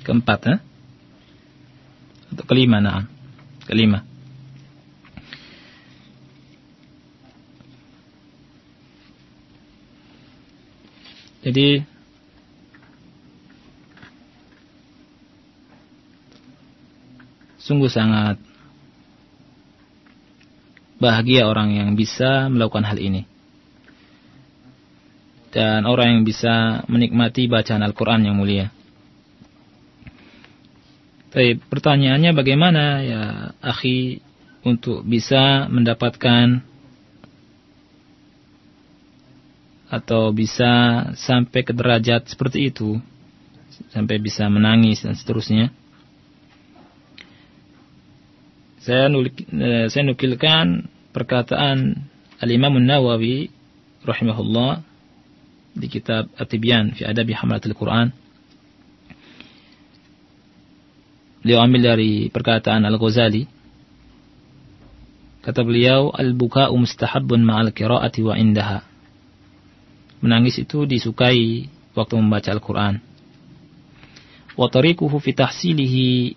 Speaker 1: Keempat eh? atau kelima nah. Kelima Jadi sungguh sangat bahagia orang yang bisa melakukan hal ini. Dan orang yang bisa menikmati bacaan Al-Quran yang mulia. Tapi pertanyaannya bagaimana ya akhi untuk bisa mendapatkan atau bisa sampai ke derajat seperti itu sampai bisa menangis dan seterusnya. Saya nulik, eh, saya nukilkan perkataan Al-Imam Nawawi rahimahullah di kitab At-Tibyan fi Adabi Hamlatul Quran. Beliau ambil dari perkataan Al-Ghazali. Kata beliau al-buka'u mustahabbun ma'al qira'ati wa indaha menangis itu disukai waktu membaca Al-Quran. Fi tahsilihi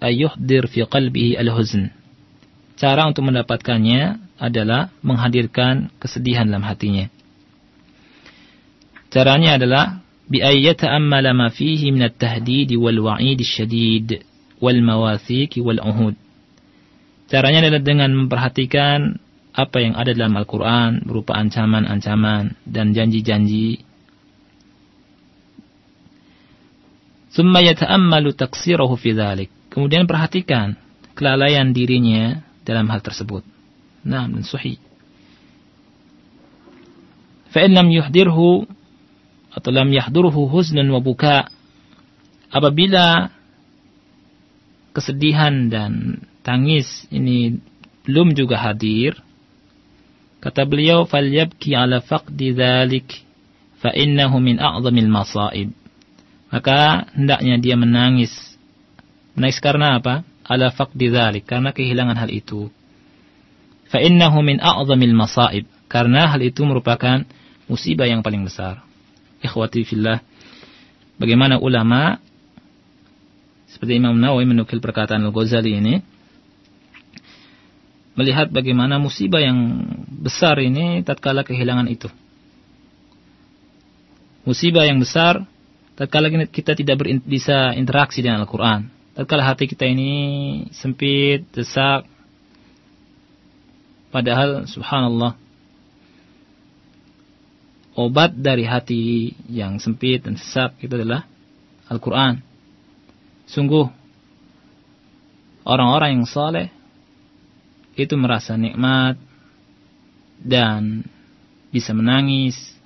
Speaker 1: ayyuhdir fi qalbihi al-huzn. Cara untuk mendapatkannya adalah menghadirkan kesedihan dalam hatinya. Caranya adalah bi ayyata'ammala ma fihi min at-tahdid wal wa'id syadid wal mawathiq wal uhud. Caranya adalah dengan memperhatikan apa yang ada dalam Al-Quran berupa ancaman-ancaman dan janji-janji. Kemudian perhatikan kelalaian dirinya dalam hal tersebut. Nah, dan suhi. Fa'in lam yuhdirhu atau lam yahdurhu huznun wa buka. Apabila kesedihan dan tangis ini belum juga hadir, Kata beliau, "Falyabki ala faqdi dzalik fa innahu min a'zamil masaib." Maka hendaknya dia menangis. Menangis karena apa? Ala faqdi dzalik, karena kehilangan hal itu. Fa innahu min a'zamil masaib, karena hal itu merupakan musibah yang paling besar. Ikhwati fillah, bagaimana ulama seperti Imam Nawawi menukil perkataan Al-Ghazali ini melihat bagaimana musibah yang besar ini tatkala kehilangan itu. Musibah yang besar tatkala kita tidak ber, bisa interaksi dengan Al-Qur'an. Tatkala hati kita ini sempit, desak. Padahal subhanallah obat dari hati yang sempit dan sesak itu adalah Al-Qur'an. Sungguh orang-orang yang saleh itu merasa nikmat dan bisa menangis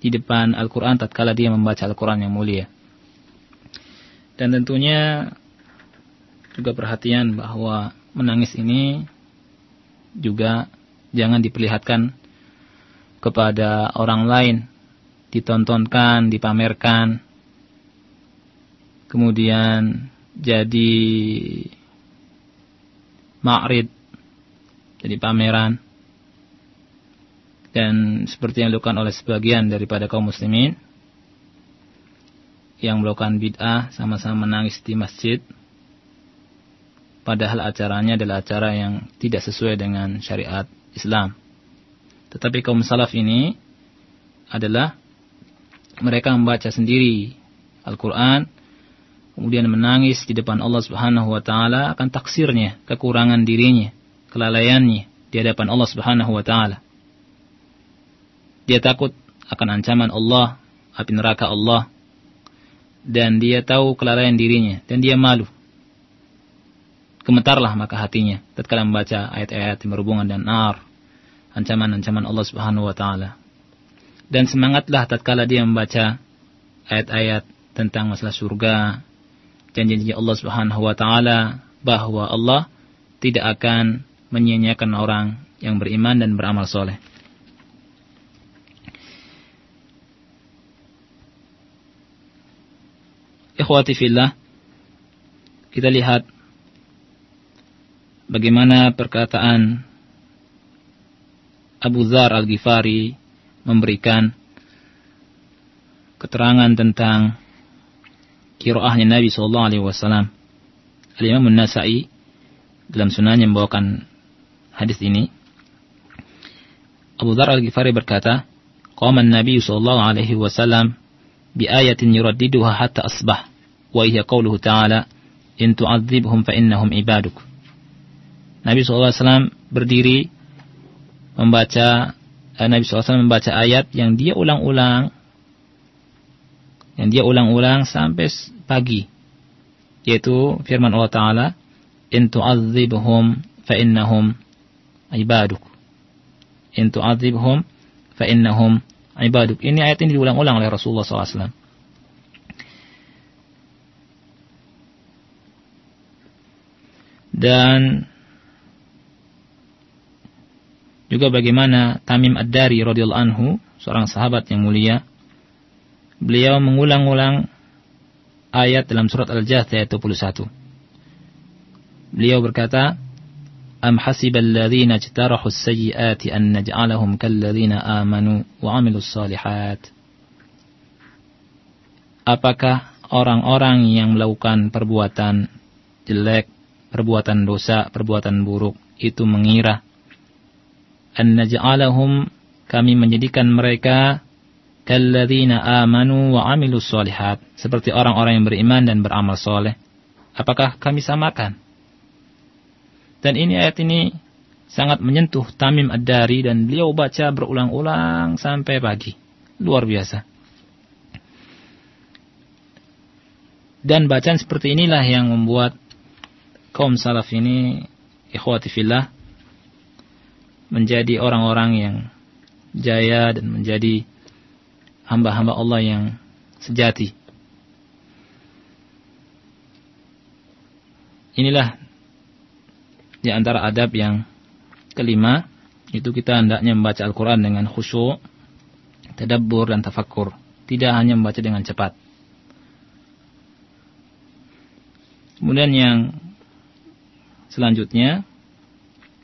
Speaker 1: di depan Al-Quran tatkala dia membaca Al-Quran yang mulia. Dan tentunya juga perhatian bahwa menangis ini juga jangan diperlihatkan kepada orang lain, ditontonkan, dipamerkan, kemudian jadi ma'rid, jadi pameran, dan seperti yang dilakukan oleh sebagian daripada kaum muslimin yang melakukan bid'ah sama-sama menangis di masjid padahal acaranya adalah acara yang tidak sesuai dengan syariat Islam. Tetapi kaum salaf ini adalah mereka membaca sendiri Al-Quran, kemudian menangis di depan Allah Subhanahu wa taala akan taksirnya, kekurangan dirinya, kelalaiannya di hadapan Allah Subhanahu wa taala. Dia takut akan ancaman Allah, api neraka Allah, dan dia tahu kelalaian dirinya, dan dia malu gemetarlah maka hatinya tatkala membaca ayat-ayat yang berhubungan dengan nar, ancaman-ancaman Allah Subhanahu wa taala. Dan semangatlah tatkala dia membaca ayat-ayat tentang masalah surga, janji-janji Allah Subhanahu wa taala bahwa Allah tidak akan menyia-nyiakan orang yang beriman dan beramal soleh. Ikhwati fillah, kita lihat bagaimana perkataan Abu Zar Al-Ghifari memberikan keterangan tentang kiroahnya Nabi Sallallahu Alaihi Wasallam. Al-Imam nasai dalam sunahnya membawakan hadis ini. Abu Dhar Al-Ghifari berkata, Qama Nabi sallallahu alaihi wasallam bi ayatin yuraddiduha hatta asbah wa hiya ta'ala in tu'adzibhum fa innahum ibaduk. Nabi SAW berdiri membaca eh, Nabi SAW membaca ayat yang dia ulang-ulang yang dia ulang-ulang sampai pagi. Yaitu firman Allah Taala in tu'adzibhum fa innahum ibaduk. In tu'adzibhum fa innahum ibaduk. Ini ayat ini diulang-ulang oleh Rasulullah SAW dan juga bagaimana Tamim Ad-Dari radhiyallahu anhu, seorang sahabat yang mulia, beliau mengulang-ulang ayat dalam surat Al-Jathiyah ayat 21. Beliau berkata, Am hasibal ladzina ijtarahu as-sayyi'ati an naj'alahum kal ladzina amanu wa 'amilus salihat. Apakah orang-orang yang melakukan perbuatan jelek, perbuatan dosa, perbuatan buruk itu mengira an naj'alahum kami menjadikan mereka kalladzina amanu wa amilus solihat seperti orang-orang yang beriman dan beramal soleh. Apakah kami samakan? Dan ini ayat ini sangat menyentuh Tamim Ad-Dari dan beliau baca berulang-ulang sampai pagi. Luar biasa. Dan bacaan seperti inilah yang membuat kaum salaf ini ikhwati fillah menjadi orang-orang yang jaya dan menjadi hamba-hamba Allah yang sejati. Inilah di antara adab yang kelima, itu kita hendaknya membaca Al-Quran dengan khusyuk, tadabbur dan tafakkur. Tidak hanya membaca dengan cepat. Kemudian yang selanjutnya,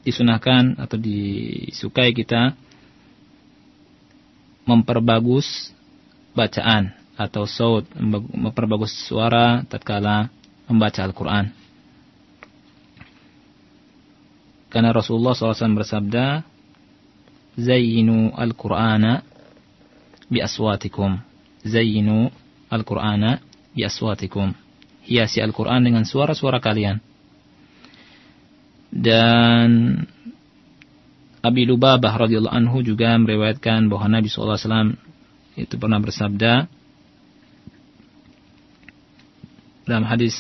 Speaker 1: disunahkan atau disukai kita memperbagus bacaan atau saut, memperbagus suara tatkala membaca Al-Quran. Karena Rasulullah SAW bersabda, Zayyinu Al-Qur'ana bi aswatikum. Zayyinu Al-Qur'ana bi aswatikum. Hiasi Al-Quran dengan suara-suara kalian dan Abi Lubabah radhiyallahu anhu juga meriwayatkan bahwa Nabi SAW itu pernah bersabda dalam hadis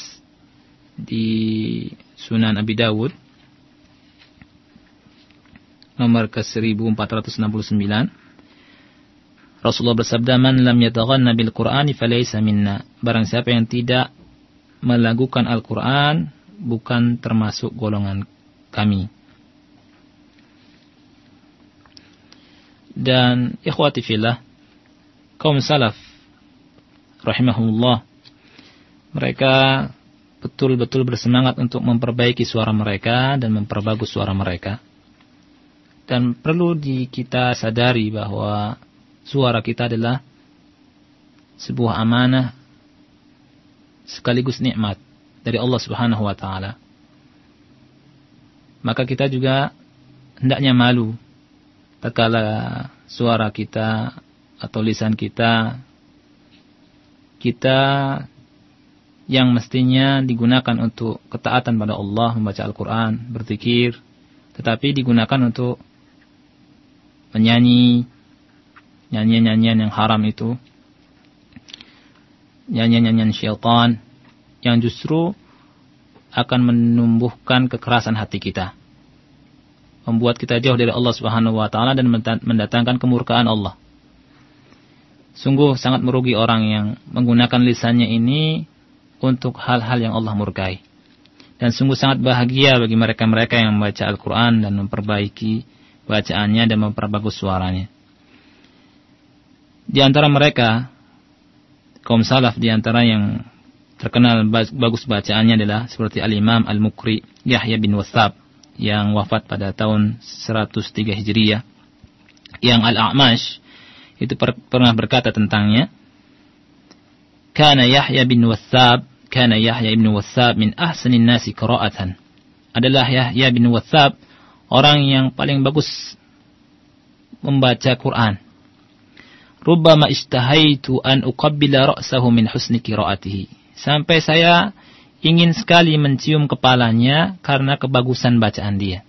Speaker 1: di Sunan Abi Dawud nomor ke 1469 Rasulullah bersabda man lam yataghanna bil Qur'ani falaysa minna barang siapa yang tidak melakukan Al-Qur'an bukan termasuk golongan kami. Dan ikhwati fillah, kaum salaf rahimahullah mereka betul-betul bersemangat untuk memperbaiki suara mereka dan memperbagus suara mereka. Dan perlu di kita sadari bahwa suara kita adalah sebuah amanah sekaligus nikmat dari Allah Subhanahu wa taala. Maka kita juga hendaknya malu tatkala suara kita atau lisan kita kita yang mestinya digunakan untuk ketaatan pada Allah, membaca Al-Quran, berzikir, tetapi digunakan untuk menyanyi, nyanyian-nyanyian yang haram itu, nyanyian-nyanyian syaitan, yang justru akan menumbuhkan kekerasan hati kita. Membuat kita jauh dari Allah Subhanahu wa taala dan mendatangkan kemurkaan Allah. Sungguh sangat merugi orang yang menggunakan lisannya ini untuk hal-hal yang Allah murkai. Dan sungguh sangat bahagia bagi mereka-mereka yang membaca Al-Quran dan memperbaiki bacaannya dan memperbagus suaranya. Di antara mereka, kaum salaf di antara yang terkenal bagus bacaannya adalah seperti Al-Imam Al-Mukri Yahya bin Wathab yang wafat pada tahun 103 Hijriyah. Yang Al-A'mash itu pernah berkata tentangnya, Kana Yahya bin Wathab, kana Yahya bin Wathab min ahsanin nasi qira'atan. Adalah Yahya bin Wathab orang yang paling bagus membaca Quran. Rubbama istahaitu an uqabbila ra'sahu min husni qira'atihi. Sampai saya ingin sekali mencium kepalanya karena kebagusan bacaan dia.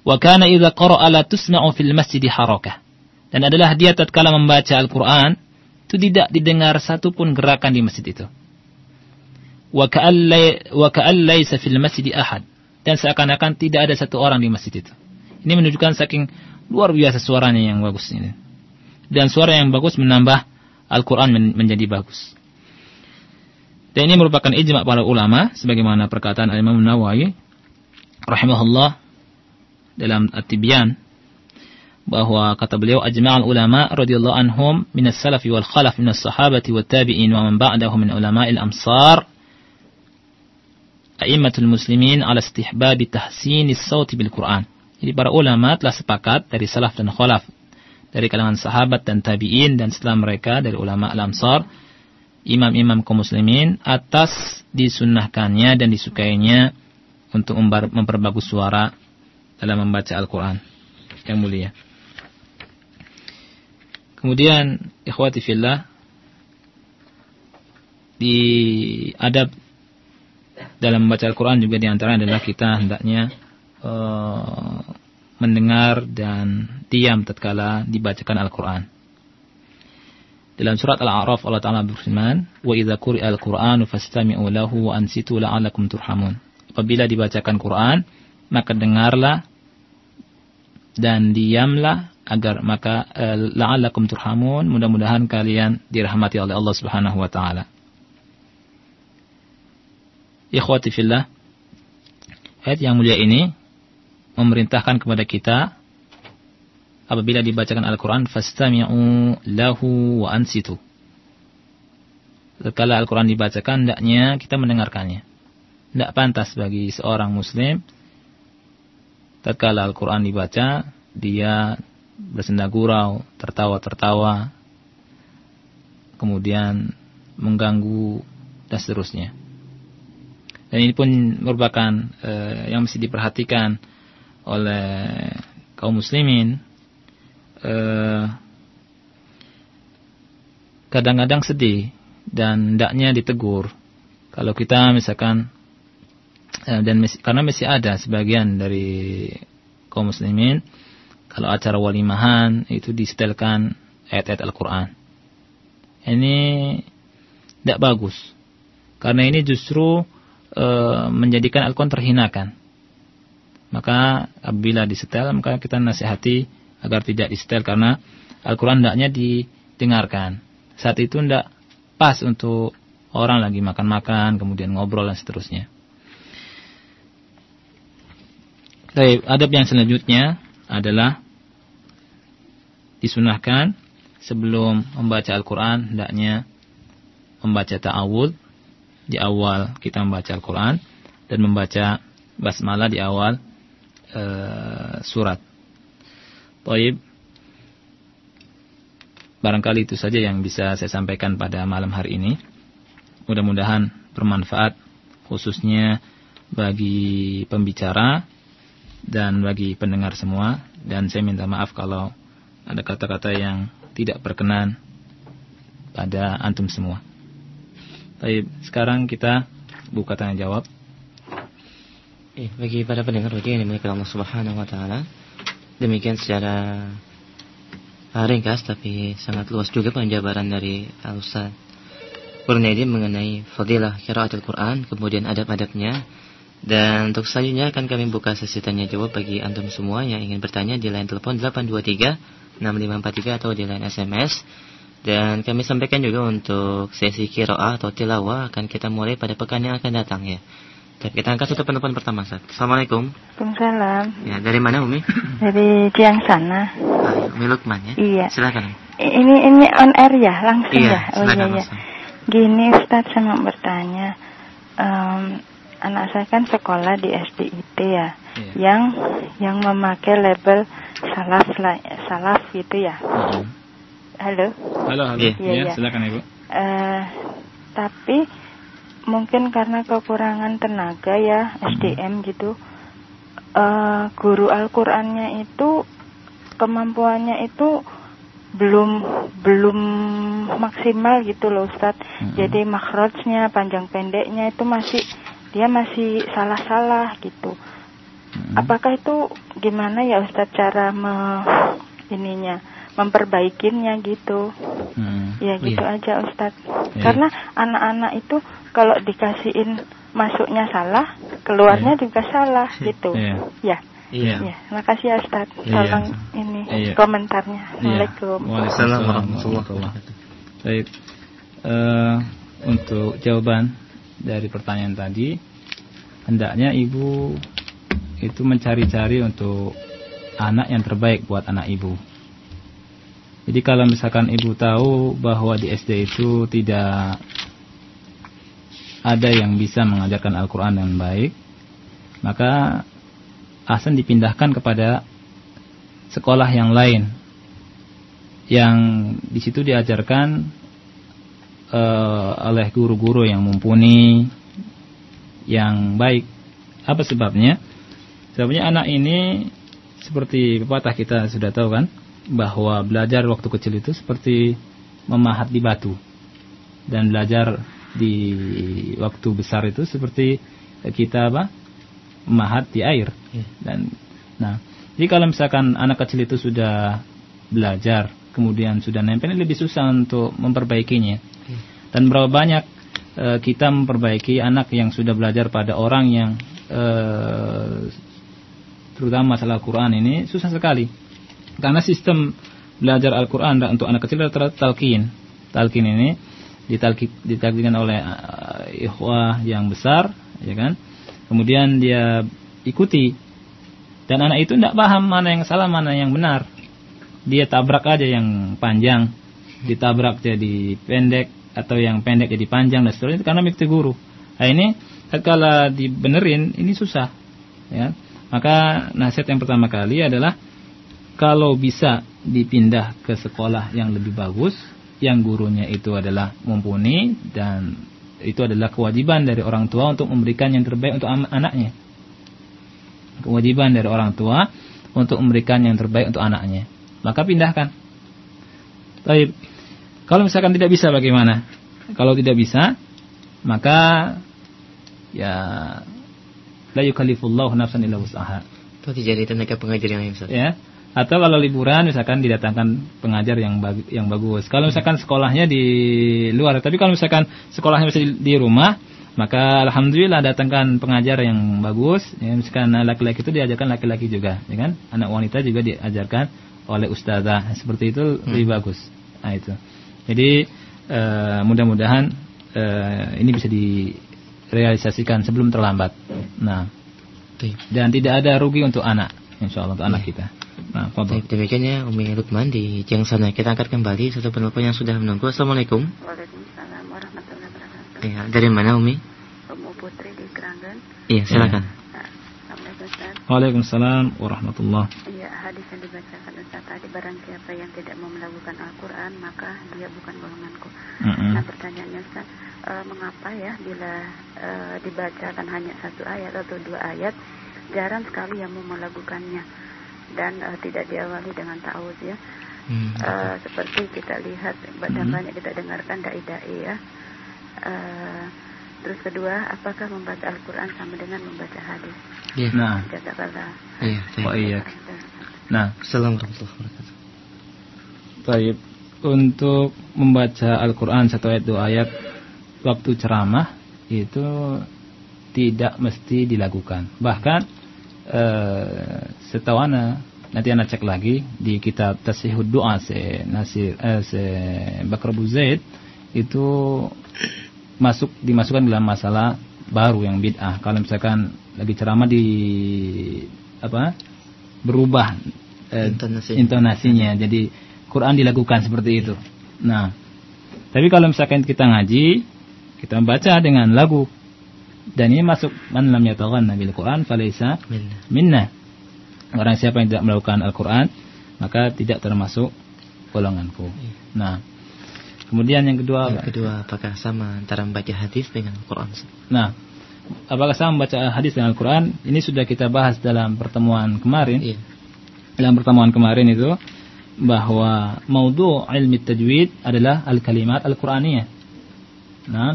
Speaker 1: Wa kana idza qara'a la tusma'u fil masjid harakah. Dan adalah dia tatkala membaca Al-Qur'an itu tidak didengar satupun gerakan di masjid itu. Wa ka'an laysa fil masjid ahad. Dan seakan-akan tidak ada satu orang di masjid itu. Ini menunjukkan saking luar biasa suaranya yang bagus ini. Dan suara yang bagus menambah Al-Quran menjadi bagus. Dan ini merupakan ijma para ulama sebagaimana perkataan Imam Nawawi rahimahullah dalam At-Tibyan bahwa kata beliau ajma'al ulama radhiyallahu anhum min as-salafi wal khalaf min as-sahabati wat tabi'in wa man ba'dahum min ulama'il amsar a'immatul muslimin ala istihbab tahsin as-saut bil Qur'an. Jadi para ulama telah sepakat dari salaf dan khalaf dari kalangan sahabat dan tabi'in dan setelah mereka dari ulama al-amsar imam-imam kaum muslimin atas disunnahkannya dan disukainya untuk memperbagus suara dalam membaca Al-Quran yang mulia. Kemudian ikhwati fillah di adab dalam membaca Al-Quran juga di antara adalah kita hendaknya uh, mendengar dan diam tatkala dibacakan Al-Quran. Dalam surat Al-A'raf Allah Ta'ala berfirman, "Wa idza quri'a al-Qur'anu fastami'u lahu wa ansitu la'allakum turhamun." Apabila dibacakan Quran, maka dengarlah dan diamlah agar maka uh, la'allakum turhamun mudah-mudahan kalian dirahmati oleh Allah Subhanahu wa taala. Ikhwati fillah ayat yang mulia ini memerintahkan kepada kita apabila dibacakan Al-Qur'an fastami'u lahu wa ansitu. Kalau Al-Qur'an dibacakan hendaknya kita mendengarkannya. Tidak pantas bagi seorang muslim tatkala Al-Qur'an dibaca dia bersenda gurau, tertawa-tertawa, kemudian mengganggu dan seterusnya. Dan ini pun merupakan eh, yang mesti diperhatikan oleh kaum muslimin. Eh, kadang-kadang sedih dan hendaknya ditegur kalau kita misalkan eh, dan karena masih ada sebagian dari kaum muslimin kalau acara walimahan itu disetelkan ayat-ayat Al-Quran. Ini tidak bagus. Karena ini justru e, menjadikan Al-Quran terhinakan. Maka apabila disetel, maka kita nasihati agar tidak disetel karena Al-Quran hendaknya didengarkan. Saat itu tidak pas untuk orang lagi makan-makan, kemudian ngobrol dan seterusnya. Baik, adab yang selanjutnya adalah disunahkan sebelum membaca Al-Quran hendaknya membaca ta'awud di awal kita membaca Al-Quran dan membaca basmalah di awal uh, surat. Taib. Barangkali itu saja yang bisa saya sampaikan pada malam hari ini. Mudah-mudahan bermanfaat khususnya bagi pembicara dan bagi pendengar semua dan saya minta maaf kalau ada kata-kata yang tidak berkenan pada antum semua. Baik, sekarang kita buka tanya jawab.
Speaker 2: Eh, bagi para pendengar bagi yang dimiliki Allah Subhanahu wa taala. Demikian secara ringkas tapi sangat luas juga penjabaran dari Al Ustaz Kurniadi mengenai fadilah qiraatul Quran, kemudian adab-adabnya. Dan untuk selanjutnya akan kami buka sesi tanya jawab bagi antum semua yang ingin bertanya di line telepon 823 6543 atau di line SMS dan kami sampaikan juga untuk sesi kiroah atau tilawah akan kita mulai pada pekan yang akan datang ya. Kita angkat satu penelpon pertama, Ustaz. Assalamualaikum.
Speaker 3: Waalaikumsalam.
Speaker 2: Ya, dari mana Umi?
Speaker 3: Dari Jiang sana.
Speaker 2: Ah, ya, Umi Lukman ya.
Speaker 3: Iya.
Speaker 2: Silakan.
Speaker 3: Ini ini on air ya, langsung
Speaker 2: iya,
Speaker 3: ya.
Speaker 2: Oh iya
Speaker 3: iya. Gini Ustaz saya mau bertanya. Um, anak saya kan sekolah di SDIT ya, iya. yang yang memakai label salaf salaf gitu ya. Uh -huh Halo.
Speaker 1: Halo, halo. Iya, ya, ya. silakan Ibu.
Speaker 3: Uh, tapi mungkin karena kekurangan tenaga ya SDM hmm. gitu. Uh, guru Al-Qur'annya itu kemampuannya itu belum belum maksimal gitu loh Ustaz. Hmm. Jadi makhrajnya, panjang pendeknya itu masih dia masih salah-salah gitu. Hmm. Apakah itu gimana ya Ustaz cara me ininya? Memperbaikinya gitu. Hmm, ya gitu iya. aja Ustadz. Iya. Karena anak-anak itu kalau dikasihin masuknya salah, keluarnya iya. juga salah gitu. Iya. Ya. Iya. Ya, makasih ya Ustaz. Iya. Tolong iya. ini iya. komentarnya. Iya. Assalamualaikum.
Speaker 1: Waalaikumsalam warahmatullahi Baik. Uh, untuk jawaban dari pertanyaan tadi, hendaknya ibu itu mencari-cari untuk anak yang terbaik buat anak ibu jadi kalau misalkan ibu tahu bahwa di SD itu tidak ada yang bisa mengajarkan Al-Quran dengan baik, maka Ahsan dipindahkan kepada sekolah yang lain yang di situ diajarkan uh, oleh guru-guru yang mumpuni, yang baik. Apa sebabnya? Sebabnya anak ini seperti pepatah kita sudah tahu kan, bahwa belajar waktu kecil itu seperti memahat di batu. Dan belajar di waktu besar itu seperti kita apa? Memahat di air. Iya. dan nah jadi kalau misalkan anak kecil itu sudah belajar kemudian sudah nempel ini lebih susah untuk memperbaikinya. Iya. dan berapa banyak e, kita memperbaiki anak yang sudah belajar pada orang yang e, terutama masalah Quran ini susah sekali karena sistem belajar Al-Quran untuk anak kecil adalah talqin. Talqin ini ditalkinkan oleh uh, ikhwah yang besar, ya kan? Kemudian dia ikuti. Dan anak itu tidak paham mana yang salah, mana yang benar. Dia tabrak aja yang panjang, ditabrak jadi pendek atau yang pendek jadi panjang dan seterusnya karena mengikuti guru. Nah ini kalau dibenerin ini susah, ya. Maka nasihat yang pertama kali adalah kalau bisa dipindah ke sekolah yang lebih bagus, yang gurunya itu adalah mumpuni dan itu adalah kewajiban dari orang tua untuk memberikan yang terbaik untuk anaknya. Kewajiban dari orang tua untuk memberikan yang terbaik untuk anaknya. Maka pindahkan. Tapi kalau misalkan tidak bisa bagaimana? Kalau tidak bisa, maka ya la yukallifullahu nafsan illa wus'aha.
Speaker 2: Itu jadi tenaga pengajar yang Ustaz.
Speaker 1: Ya atau kalau liburan misalkan didatangkan pengajar yang bag, yang bagus. Kalau misalkan sekolahnya di luar, tapi kalau misalkan sekolahnya masih di rumah, maka alhamdulillah datangkan pengajar yang bagus. Ya, misalkan laki-laki itu diajarkan laki-laki juga, ya kan? Anak wanita juga diajarkan oleh ustazah. Seperti itu hmm. lebih bagus. Nah itu. Jadi uh, mudah-mudahan uh, ini bisa direalisasikan sebelum terlambat. Nah, dan tidak ada rugi untuk anak, insya Allah untuk anak iya. kita. Nah, fadhol.
Speaker 2: Baik, demikian ya Umi Lukman di Jeng sana. Kita angkat kembali satu penelpon yang sudah menunggu. Assalamualaikum.
Speaker 4: Waalaikumsalam warahmatullahi wabarakatuh.
Speaker 2: Ya, dari mana Umi?
Speaker 4: Umu Putri di Keranggan.
Speaker 2: Iya, silakan.
Speaker 4: Nah, Assalamualaikum Ustaz.
Speaker 1: Waalaikumsalam warahmatullah.
Speaker 4: Iya, hadis yang dibacakan Ustaz tadi barang siapa yang tidak mau melakukan Al-Quran maka dia bukan golonganku.
Speaker 1: Mm-mm.
Speaker 4: Nah pertanyaannya Ustaz, eh, mengapa ya bila eh, dibacakan hanya satu ayat atau dua ayat jarang sekali yang mau melakukannya dan eh, tidak diawali dengan ta'awudz ya.
Speaker 2: Hmm.
Speaker 4: Eh, seperti kita lihat dan
Speaker 1: Mhm.
Speaker 4: banyak kita dengarkan dai-dai ya. Eh, terus kedua, apakah membaca Al-Quran sama dengan membaca hadis?
Speaker 2: Iya.
Speaker 1: Nah,
Speaker 4: Jazakallah.
Speaker 2: Iya,
Speaker 1: iyyak. Nah,
Speaker 2: Assalamualaikum warahmatullahi wabarakatuh.
Speaker 1: Baik, untuk membaca Al-Quran satu ayat dua ayat waktu ceramah itu tidak mesti dilakukan. Bahkan eh, setahu ana nanti anak cek lagi di kitab Tasihud Doa se Nasir eh, se Bakar Abu Zaid itu masuk dimasukkan dalam masalah baru yang bid'ah. Kalau misalkan lagi ceramah di apa berubah eh,
Speaker 2: Intonasi.
Speaker 1: intonasinya. Jadi Quran dilakukan seperti itu. Nah, tapi kalau misalkan kita ngaji, kita membaca dengan lagu dan ini masuk man lam yataghanna bil Quran falaysa
Speaker 2: Minna.
Speaker 1: minna. Orang siapa yang tidak melakukan Al-Quran maka tidak termasuk golonganku. Nah, kemudian yang kedua,
Speaker 2: Yang kedua, apakah sama antara membaca hadis dengan Quran?
Speaker 1: nah, apakah sama membaca hadis dengan Al-Quran? Ini sudah kita bahas dalam pertemuan kemarin.
Speaker 2: Iya.
Speaker 1: dalam pertemuan kemarin itu bahwa maudhu ilmi tajwid adalah al-kalimat al-Qur'aniyah. Nah,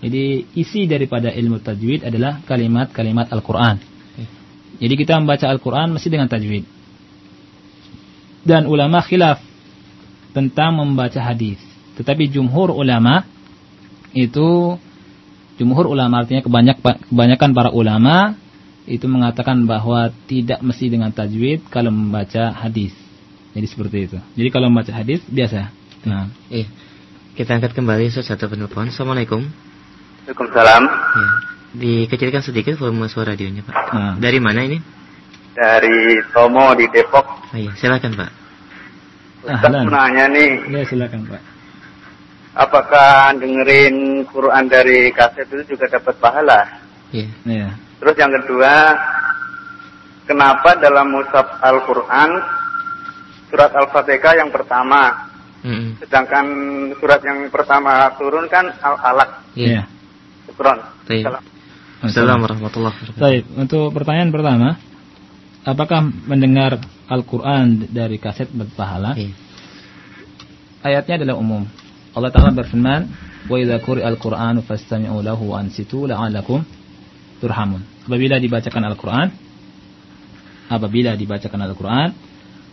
Speaker 1: jadi isi daripada ilmu tajwid adalah kalimat-kalimat Al-Qur'an. Jadi kita membaca Al-Qur'an mesti dengan tajwid. Dan ulama khilaf tentang membaca hadis. Tetapi jumhur ulama itu jumhur ulama artinya kebanyak kebanyakan para ulama itu mengatakan bahwa tidak mesti dengan tajwid kalau membaca hadis. Jadi seperti itu. Jadi kalau membaca hadis biasa. Nah,
Speaker 2: Iya. Kita angkat kembali satu penelpon. Assalamualaikum.
Speaker 5: Waalaikumsalam.
Speaker 2: Ya. Dikecilkan sedikit volume suara radionya, Pak.
Speaker 1: Nah.
Speaker 2: Dari mana ini?
Speaker 5: Dari Tomo di Depok.
Speaker 2: Oh, iya, silakan, Pak.
Speaker 5: Ustaz
Speaker 1: Ahlan.
Speaker 5: mau nanya nih,
Speaker 1: ya silakan Pak.
Speaker 5: apakah dengerin Quran dari kaset itu juga dapat pahala?
Speaker 2: Iya.
Speaker 1: Ya.
Speaker 5: Terus yang kedua, kenapa dalam mushaf Al-Quran surat Al-Fatihah yang pertama,
Speaker 2: Mm-mm.
Speaker 5: sedangkan surat yang pertama turun kan Al-Alaq.
Speaker 2: Iya.
Speaker 5: Syukron.
Speaker 2: Assalamualaikum warahmatullahi wabarakatuh.
Speaker 1: Baik, untuk pertanyaan pertama, apakah mendengar Al-Qur'an dari kaset berpahala?
Speaker 2: Iya.
Speaker 1: Ayatnya adalah umum. Allah Ta'ala berfirman, "Wa idza quri'al Qur'anu fastami'u lahu wa ansitu la'allakum turhamun." Apabila dibacakan Al-Qur'an, apabila dibacakan Al-Qur'an,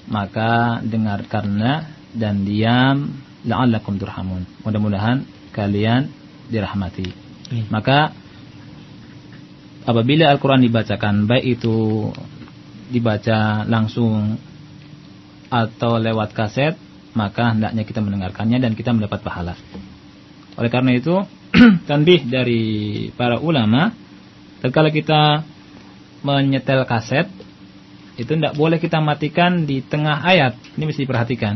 Speaker 1: maka dengarkanlah dan diam la'allakum turhamun. Mudah-mudahan kalian dirahmati.
Speaker 2: Iya.
Speaker 1: Maka apabila Al-Quran dibacakan baik itu dibaca langsung atau lewat kaset maka hendaknya kita mendengarkannya dan kita mendapat pahala. Oleh karena itu tanbih dari para ulama tatkala kita menyetel kaset itu tidak boleh kita matikan di tengah ayat. Ini mesti diperhatikan.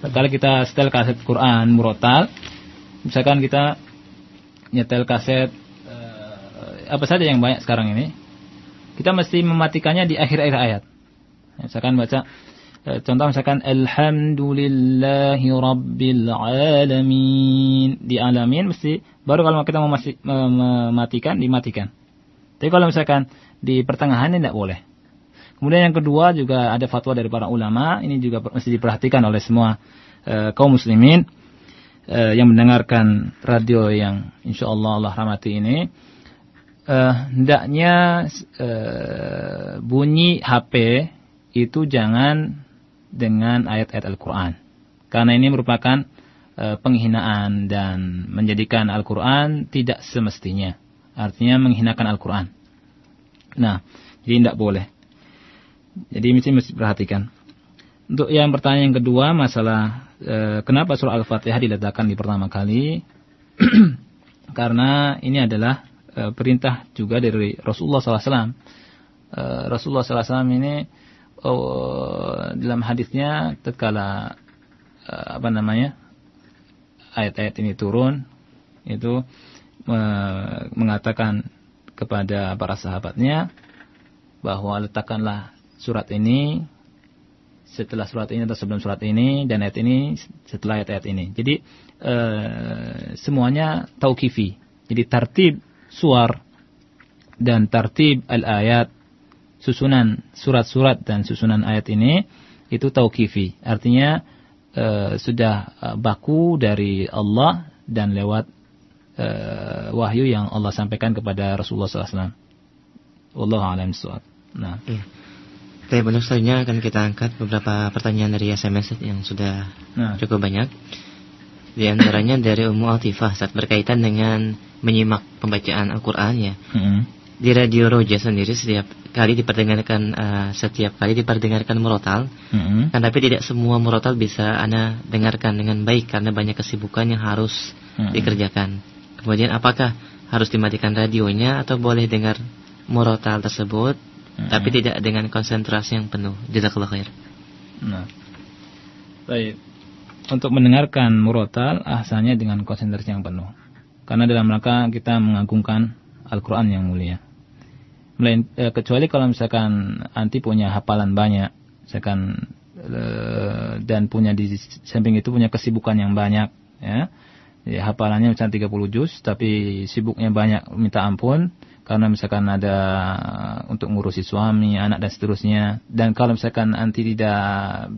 Speaker 1: Tatkala kita setel kaset Quran murotal misalkan kita nyetel kaset apa saja yang banyak sekarang ini kita mesti mematikannya di akhir-akhir ayat. Misalkan baca eh, contoh misalkan alhamdulillahi rabbil alamin. Di alamin mesti baru kalau kita mematikan dimatikan. Tapi kalau misalkan di pertengahan ini tidak boleh. Kemudian yang kedua juga ada fatwa dari para ulama ini juga mesti diperhatikan oleh semua eh, kaum muslimin eh, yang mendengarkan radio yang insya Allah Allah rahmati ini hendaknya eh, bunyi HP itu jangan dengan ayat-ayat Al-Quran. Karena ini merupakan eh, penghinaan dan menjadikan Al-Quran tidak semestinya. Artinya menghinakan Al-Quran. Nah jadi tidak boleh. Jadi mesti mesti perhatikan. Untuk yang pertanyaan yang kedua masalah e, kenapa surah Al-Fatihah diletakkan di pertama kali? Karena ini adalah e, perintah juga dari Rasulullah SAW. E, Rasulullah SAW ini oh, dalam hadisnya tatkala uh, apa namanya ayat-ayat ini turun itu mengatakan kepada para sahabatnya bahwa letakkanlah surat ini setelah surat ini atau sebelum surat ini dan ayat ini setelah ayat-ayat ini. Jadi uh, semuanya tauqifi. Jadi tartib suar dan tartib al-ayat susunan surat-surat dan susunan ayat ini itu tauqifi. Artinya uh, sudah uh, baku dari Allah dan lewat uh, wahyu yang Allah sampaikan kepada Rasulullah SAW. Wallahu a'lam Nah.
Speaker 2: Iya. Baik, untuk selanjutnya akan kita angkat beberapa pertanyaan dari SMS yang sudah nah. cukup banyak. Di antaranya dari Ummu Atifah saat berkaitan dengan menyimak pembacaan Al-Quran ya. Mm -hmm di radio Roja sendiri setiap kali diperdengarkan uh, setiap kali diperdengarkan murotal, mm-hmm. kan tapi tidak semua murotal bisa anda dengarkan dengan baik karena banyak kesibukan yang harus mm-hmm. dikerjakan. Kemudian apakah harus dimatikan radionya atau boleh dengar murotal tersebut mm-hmm. tapi tidak dengan konsentrasi yang penuh? Jazakallah khair.
Speaker 1: Nah. Baik. Untuk mendengarkan murotal asalnya dengan konsentrasi yang penuh. Karena dalam rangka kita mengagungkan Al-Quran yang mulia. Melain, eh, kecuali kalau misalkan anti punya hafalan banyak, misalkan eh, dan punya di samping itu punya kesibukan yang banyak, ya. Ya, hafalannya misalnya 30 juz tapi sibuknya banyak minta ampun karena misalkan ada untuk ngurusi suami, anak dan seterusnya. Dan kalau misalkan anti tidak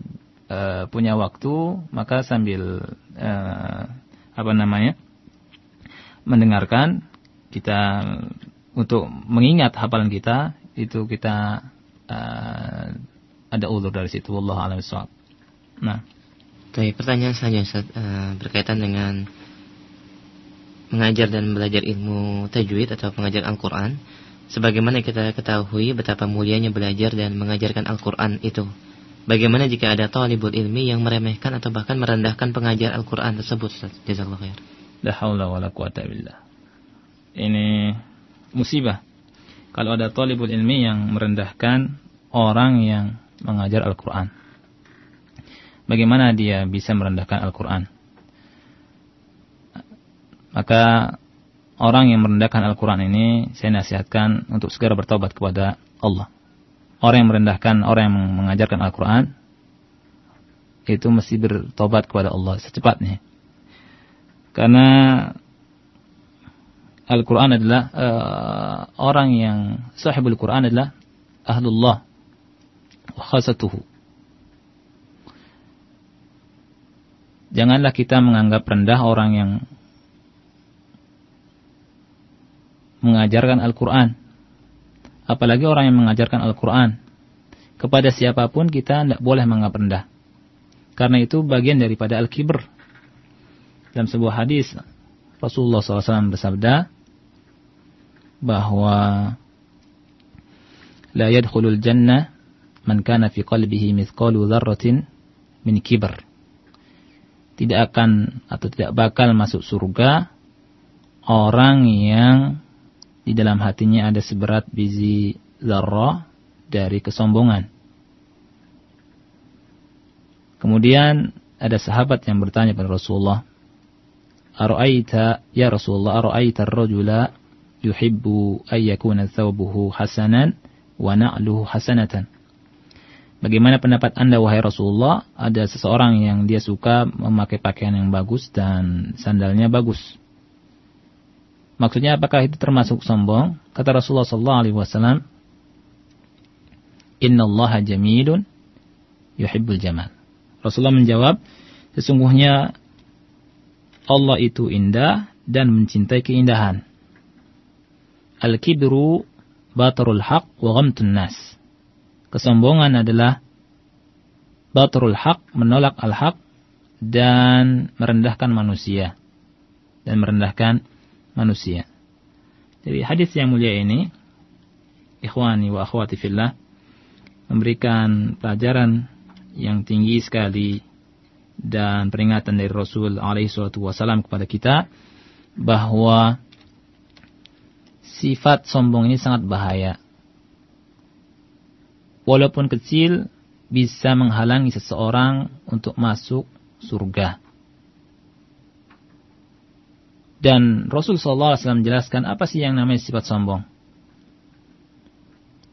Speaker 1: uh, punya waktu, maka sambil uh, apa namanya? Mendengarkan kita untuk mengingat hafalan kita itu kita uh, ada ulur dari situ Allah alam Nah,
Speaker 2: Oke, pertanyaan saya uh, berkaitan dengan mengajar dan belajar ilmu tajwid atau pengajaran Al-Qur'an. Sebagaimana kita ketahui betapa mulianya belajar dan mengajarkan Al-Qur'an itu. Bagaimana jika ada talibul ilmi yang meremehkan atau bahkan merendahkan pengajar Al-Qur'an tersebut? Khair.
Speaker 1: La haula wala quwata billah. Ini musibah kalau ada talibul ilmi yang merendahkan orang yang mengajar Al-Quran. Bagaimana dia bisa merendahkan Al-Quran? Maka orang yang merendahkan Al-Quran ini saya nasihatkan untuk segera bertobat kepada Allah. Orang yang merendahkan orang yang mengajarkan Al-Quran itu mesti bertobat kepada Allah secepatnya. Karena Al-Quran adalah uh, orang yang sahibul Quran adalah ahlullah wa khasatuhu. Janganlah kita menganggap rendah orang yang mengajarkan Al-Quran. Apalagi orang yang mengajarkan Al-Quran. Kepada siapa pun kita tidak boleh menganggap rendah. Karena itu bagian daripada Al-Kibr. Dalam sebuah hadis, Rasulullah SAW bersabda, bahwa la yadkhulul jannah man kana fi qalbihi mithqalu dzarratin min kibr. Tidak akan atau tidak bakal masuk surga orang yang di dalam hatinya ada seberat biji zarrah dari kesombongan. Kemudian ada sahabat yang bertanya pada Rasulullah, "Ara'aita ya Rasulullah, ara'aita ar-rajula yuhibbu ayyakuna thawbuhu hasanan wa na'luhu hasanatan. Bagaimana pendapat Anda wahai Rasulullah? Ada seseorang yang dia suka memakai pakaian yang bagus dan sandalnya bagus. Maksudnya apakah itu termasuk sombong? Kata Rasulullah sallallahu alaihi wasallam, "Inna Allah jamilun yuhibbul jamal." Rasulullah menjawab, sesungguhnya Allah itu indah dan mencintai keindahan. Al-kibru batarul haq wa ghamtun nas. Kesombongan adalah batarul haq, menolak al-haq dan merendahkan manusia. Dan merendahkan manusia. Jadi hadis yang mulia ini, ikhwani wa akhwati fillah, memberikan pelajaran yang tinggi sekali dan peringatan dari Rasul alaihi wasallam kepada kita bahwa sifat sombong ini sangat bahaya. Walaupun kecil, bisa menghalangi seseorang untuk masuk surga. Dan Rasul SAW menjelaskan apa sih yang namanya sifat sombong.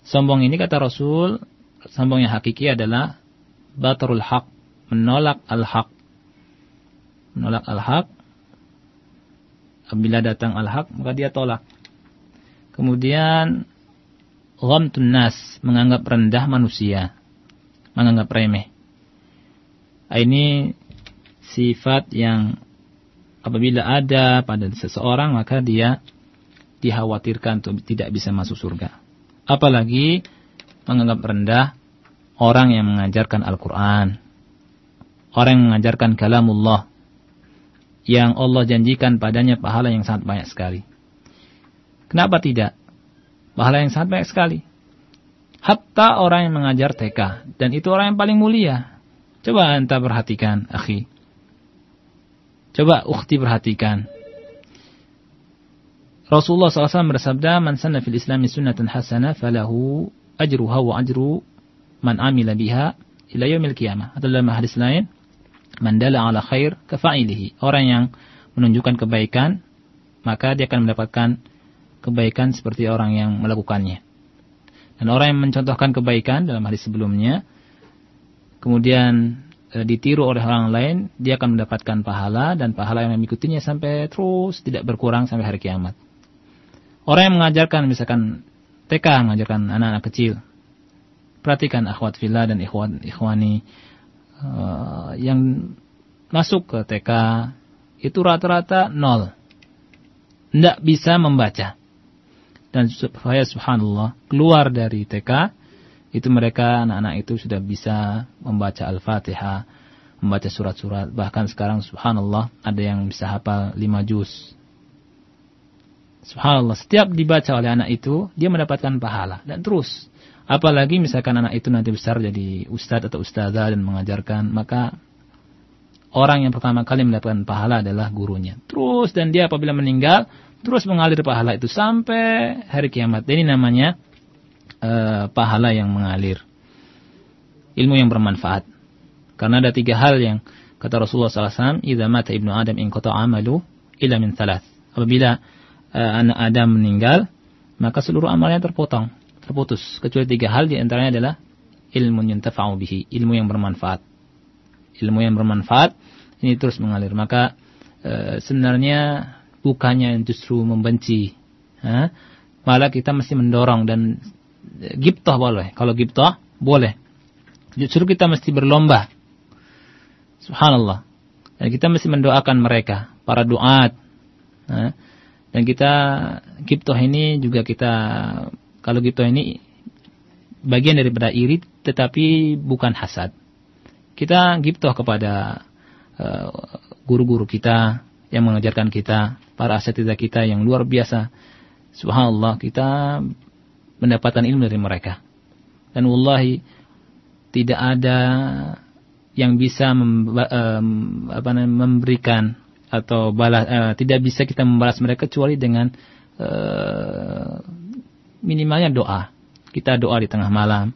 Speaker 1: Sombong ini kata Rasul, sombong yang hakiki adalah batarul haq, menolak al-haq. Menolak al-haq, apabila datang al-haq maka dia tolak. Kemudian ghamtun nas, menganggap rendah manusia, menganggap remeh. Ini sifat yang apabila ada pada seseorang maka dia dikhawatirkan untuk tidak bisa masuk surga. Apalagi menganggap rendah orang yang mengajarkan Al-Quran. Orang yang mengajarkan kalamullah. Yang Allah janjikan padanya pahala yang sangat banyak sekali. Kenapa tidak? Pahala yang sangat banyak sekali. Hatta orang yang mengajar TK. Dan itu orang yang paling mulia. Coba anda perhatikan, akhi. Coba ukhti perhatikan. Rasulullah SAW bersabda, "Man sanna fil Islami sunnatan hasanah falahu ajruha wa ajru man amila biha ila yaumil qiyamah." Atau dalam hadis lain, "Man dala ala khair kafa'ilihi." Orang yang menunjukkan kebaikan, maka dia akan mendapatkan kebaikan seperti orang yang melakukannya. Dan orang yang mencontohkan kebaikan dalam hadis sebelumnya, kemudian e, ditiru oleh orang lain, dia akan mendapatkan pahala dan pahala yang mengikutinya sampai terus tidak berkurang sampai hari kiamat. Orang yang mengajarkan misalkan TK mengajarkan anak-anak kecil. Perhatikan akhwat villa dan ikhwan ikhwani uh, yang masuk ke TK itu rata-rata nol. Tidak bisa membaca. Dan supaya subhanallah keluar dari TK itu mereka anak-anak itu sudah bisa membaca Al-Fatihah, membaca surat-surat. Bahkan sekarang subhanallah ada yang bisa hafal 5 juz. Subhanallah, setiap dibaca oleh anak itu dia mendapatkan pahala dan terus. Apalagi misalkan anak itu nanti besar jadi ustadz atau ustazah dan mengajarkan, maka orang yang pertama kali mendapatkan pahala adalah gurunya. Terus dan dia apabila meninggal terus mengalir pahala itu sampai hari kiamat. Ini namanya uh, pahala yang mengalir. Ilmu yang bermanfaat. Karena ada tiga hal yang kata Rasulullah SAW, "Idza mata ibnu Adam in qata amalu illa min thalath." Apabila uh, anak Adam meninggal, maka seluruh amalnya terpotong, terputus. Kecuali tiga hal di antaranya adalah ilmu yang bihi, ilmu yang bermanfaat. Ilmu yang bermanfaat ini terus mengalir. Maka uh, sebenarnya bukannya justru membenci, ha? malah kita mesti mendorong dan giptoh boleh. Kalau giptoh boleh. Justru kita mesti berlomba. Subhanallah. Dan kita mesti mendoakan mereka, para duat. Dan kita giptoh ini juga kita kalau giptoh ini bagian daripada iri tetapi bukan hasad. Kita giptoh kepada eh, guru-guru uh, kita yang mengajarkan kita, para asatidzah kita yang luar biasa. Subhanallah, kita mendapatkan ilmu dari mereka. Dan wallahi tidak ada yang bisa mem, um, apa, memberikan atau balas uh, tidak bisa kita membalas mereka kecuali dengan minimalnya doa. Kita doa di tengah malam,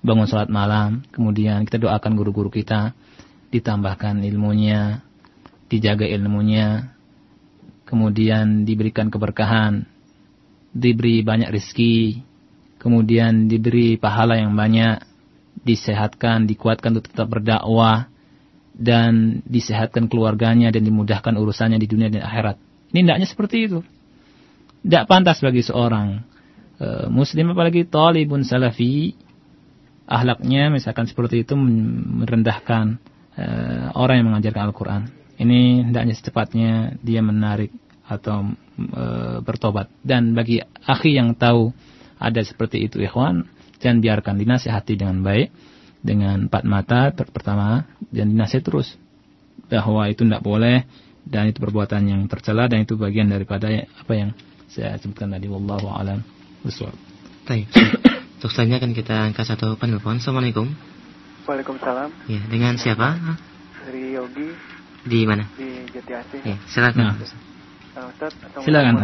Speaker 1: bangun sholat malam, kemudian kita doakan guru-guru kita, ditambahkan ilmunya, dijaga ilmunya, kemudian diberikan keberkahan, diberi banyak rizki, kemudian diberi pahala yang banyak, disehatkan, dikuatkan untuk tetap berdakwah, dan disehatkan keluarganya dan dimudahkan urusannya di dunia dan akhirat. Ini tidaknya seperti itu. Tidak pantas bagi seorang uh, muslim apalagi talibun salafi ahlaknya misalkan seperti itu merendahkan uh, orang yang mengajarkan Al-Quran. Ini hendaknya secepatnya dia menarik atau e, bertobat. Dan bagi akhi yang tahu ada seperti itu ikhwan, jangan biarkan dinasihati dengan baik dengan empat mata pertama dan dinasihati terus bahwa itu tidak boleh dan itu perbuatan yang tercela dan itu bagian daripada apa yang saya sebutkan tadi wallahu alam bisawab.
Speaker 2: Baik. Untuk selanjutnya akan kita angkat satu penelpon. Assalamualaikum.
Speaker 6: Waalaikumsalam.
Speaker 2: Ya, dengan siapa?
Speaker 6: Dari Yogi.
Speaker 2: Di mana?
Speaker 6: Di Jati Asih.
Speaker 2: Ya, silakan. Nah.
Speaker 6: Uh, Ustaz,
Speaker 1: silakan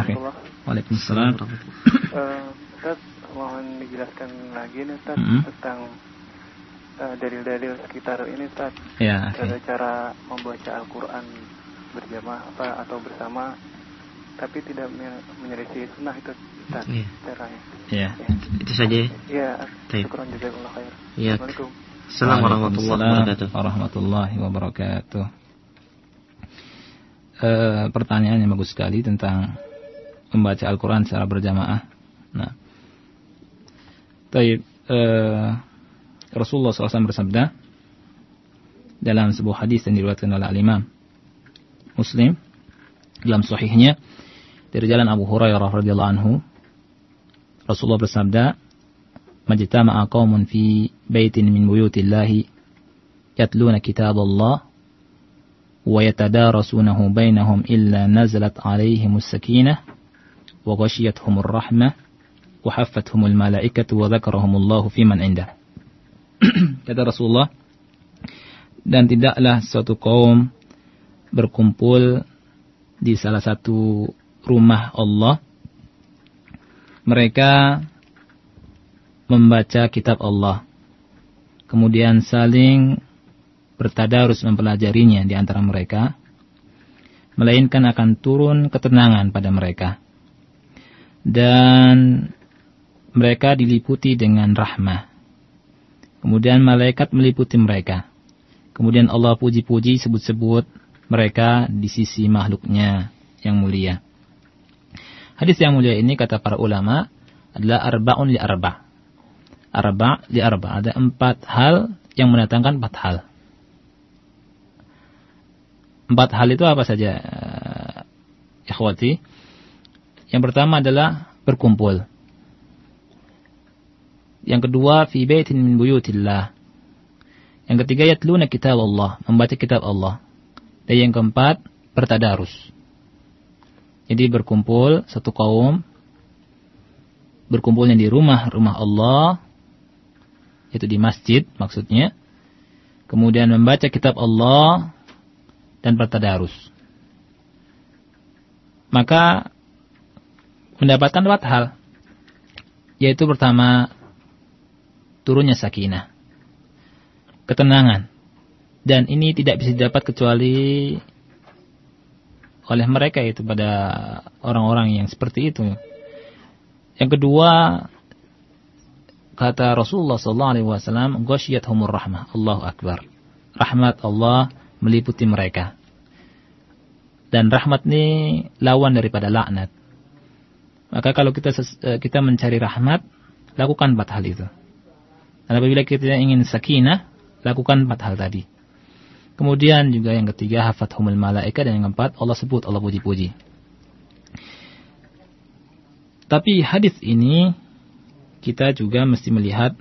Speaker 1: Waalaikumsalam.
Speaker 6: Uh, Ustaz, mohon dijelaskan lagi nih Ustaz mm -hmm. tentang eh, dalil-dalil sekitar ini Ustaz.
Speaker 1: Ya, akhi.
Speaker 6: cara membaca Al-Quran berjamaah apa atau bersama tapi tidak me- menyelisih sunnah itu Ustaz
Speaker 2: Iya.
Speaker 6: caranya.
Speaker 1: Ya.
Speaker 2: Itu saja ya.
Speaker 6: Iya,
Speaker 2: Baik.
Speaker 6: syukuran jazakallah khair.
Speaker 2: Iya.
Speaker 6: Assalamualaikum.
Speaker 2: Assalamualaikum warahmatullahi
Speaker 1: Waalaikumsalam
Speaker 2: wabarakatuh.
Speaker 1: warahmatullahi wabarakatuh. Eh, pertanyaan yang bagus sekali tentang membaca Al-Quran secara berjamaah. Nah, Taib, eh, Rasulullah SAW bersabda dalam sebuah hadis yang diriwayatkan oleh Al-Imam Muslim dalam sahihnya dari jalan Abu Hurairah radhiyallahu anhu Rasulullah bersabda majtama'a qaumun fi baitin min buyutillahi yatluna kitab Allah wa yatadarasunahu bainahum illa nazalat alaihimus sakinah wa ghashiyatuhumur rahmah wa haffathumul malaikatu wa dzakarahumullahu fiman indah kata Rasulullah dan tidaklah suatu kaum berkumpul di salah satu rumah Allah. Mereka membaca kitab Allah. Kemudian saling bertadarus mempelajarinya di antara mereka. Melainkan akan turun ketenangan pada mereka. Dan mereka diliputi dengan rahmah. Kemudian malaikat meliputi mereka. Kemudian Allah puji-puji sebut-sebut mereka di sisi makhluknya yang mulia hadis yang mulia ini kata para ulama adalah arba'un li arba' arba li arba ada empat hal yang mendatangkan empat hal. Empat hal itu apa saja eh, ikhwati? Yang pertama adalah berkumpul. Yang kedua fi baitin min buyutillah. Yang ketiga yatluna kitab Allah membaca kitab Allah. Dan yang keempat bertadarus jadi berkumpul satu kaum berkumpulnya di rumah rumah Allah itu di masjid maksudnya kemudian membaca kitab Allah dan bertadarus. Maka mendapatkan empat hal yaitu pertama turunnya sakinah ketenangan. Dan ini tidak bisa didapat kecuali oleh mereka itu pada orang-orang yang seperti itu. Yang kedua kata Rasulullah sallallahu alaihi wasallam ghasyiyatuhumur rahmah. Allahu akbar. Rahmat Allah meliputi mereka. Dan rahmat ini lawan daripada laknat. Maka kalau kita kita mencari rahmat lakukan empat hal itu. Dan apabila kita ingin sakinah lakukan empat hal tadi kemudian juga yang ketiga hafathumul malaika dan yang keempat Allah sebut Allah puji-puji. Tapi hadis ini kita juga mesti melihat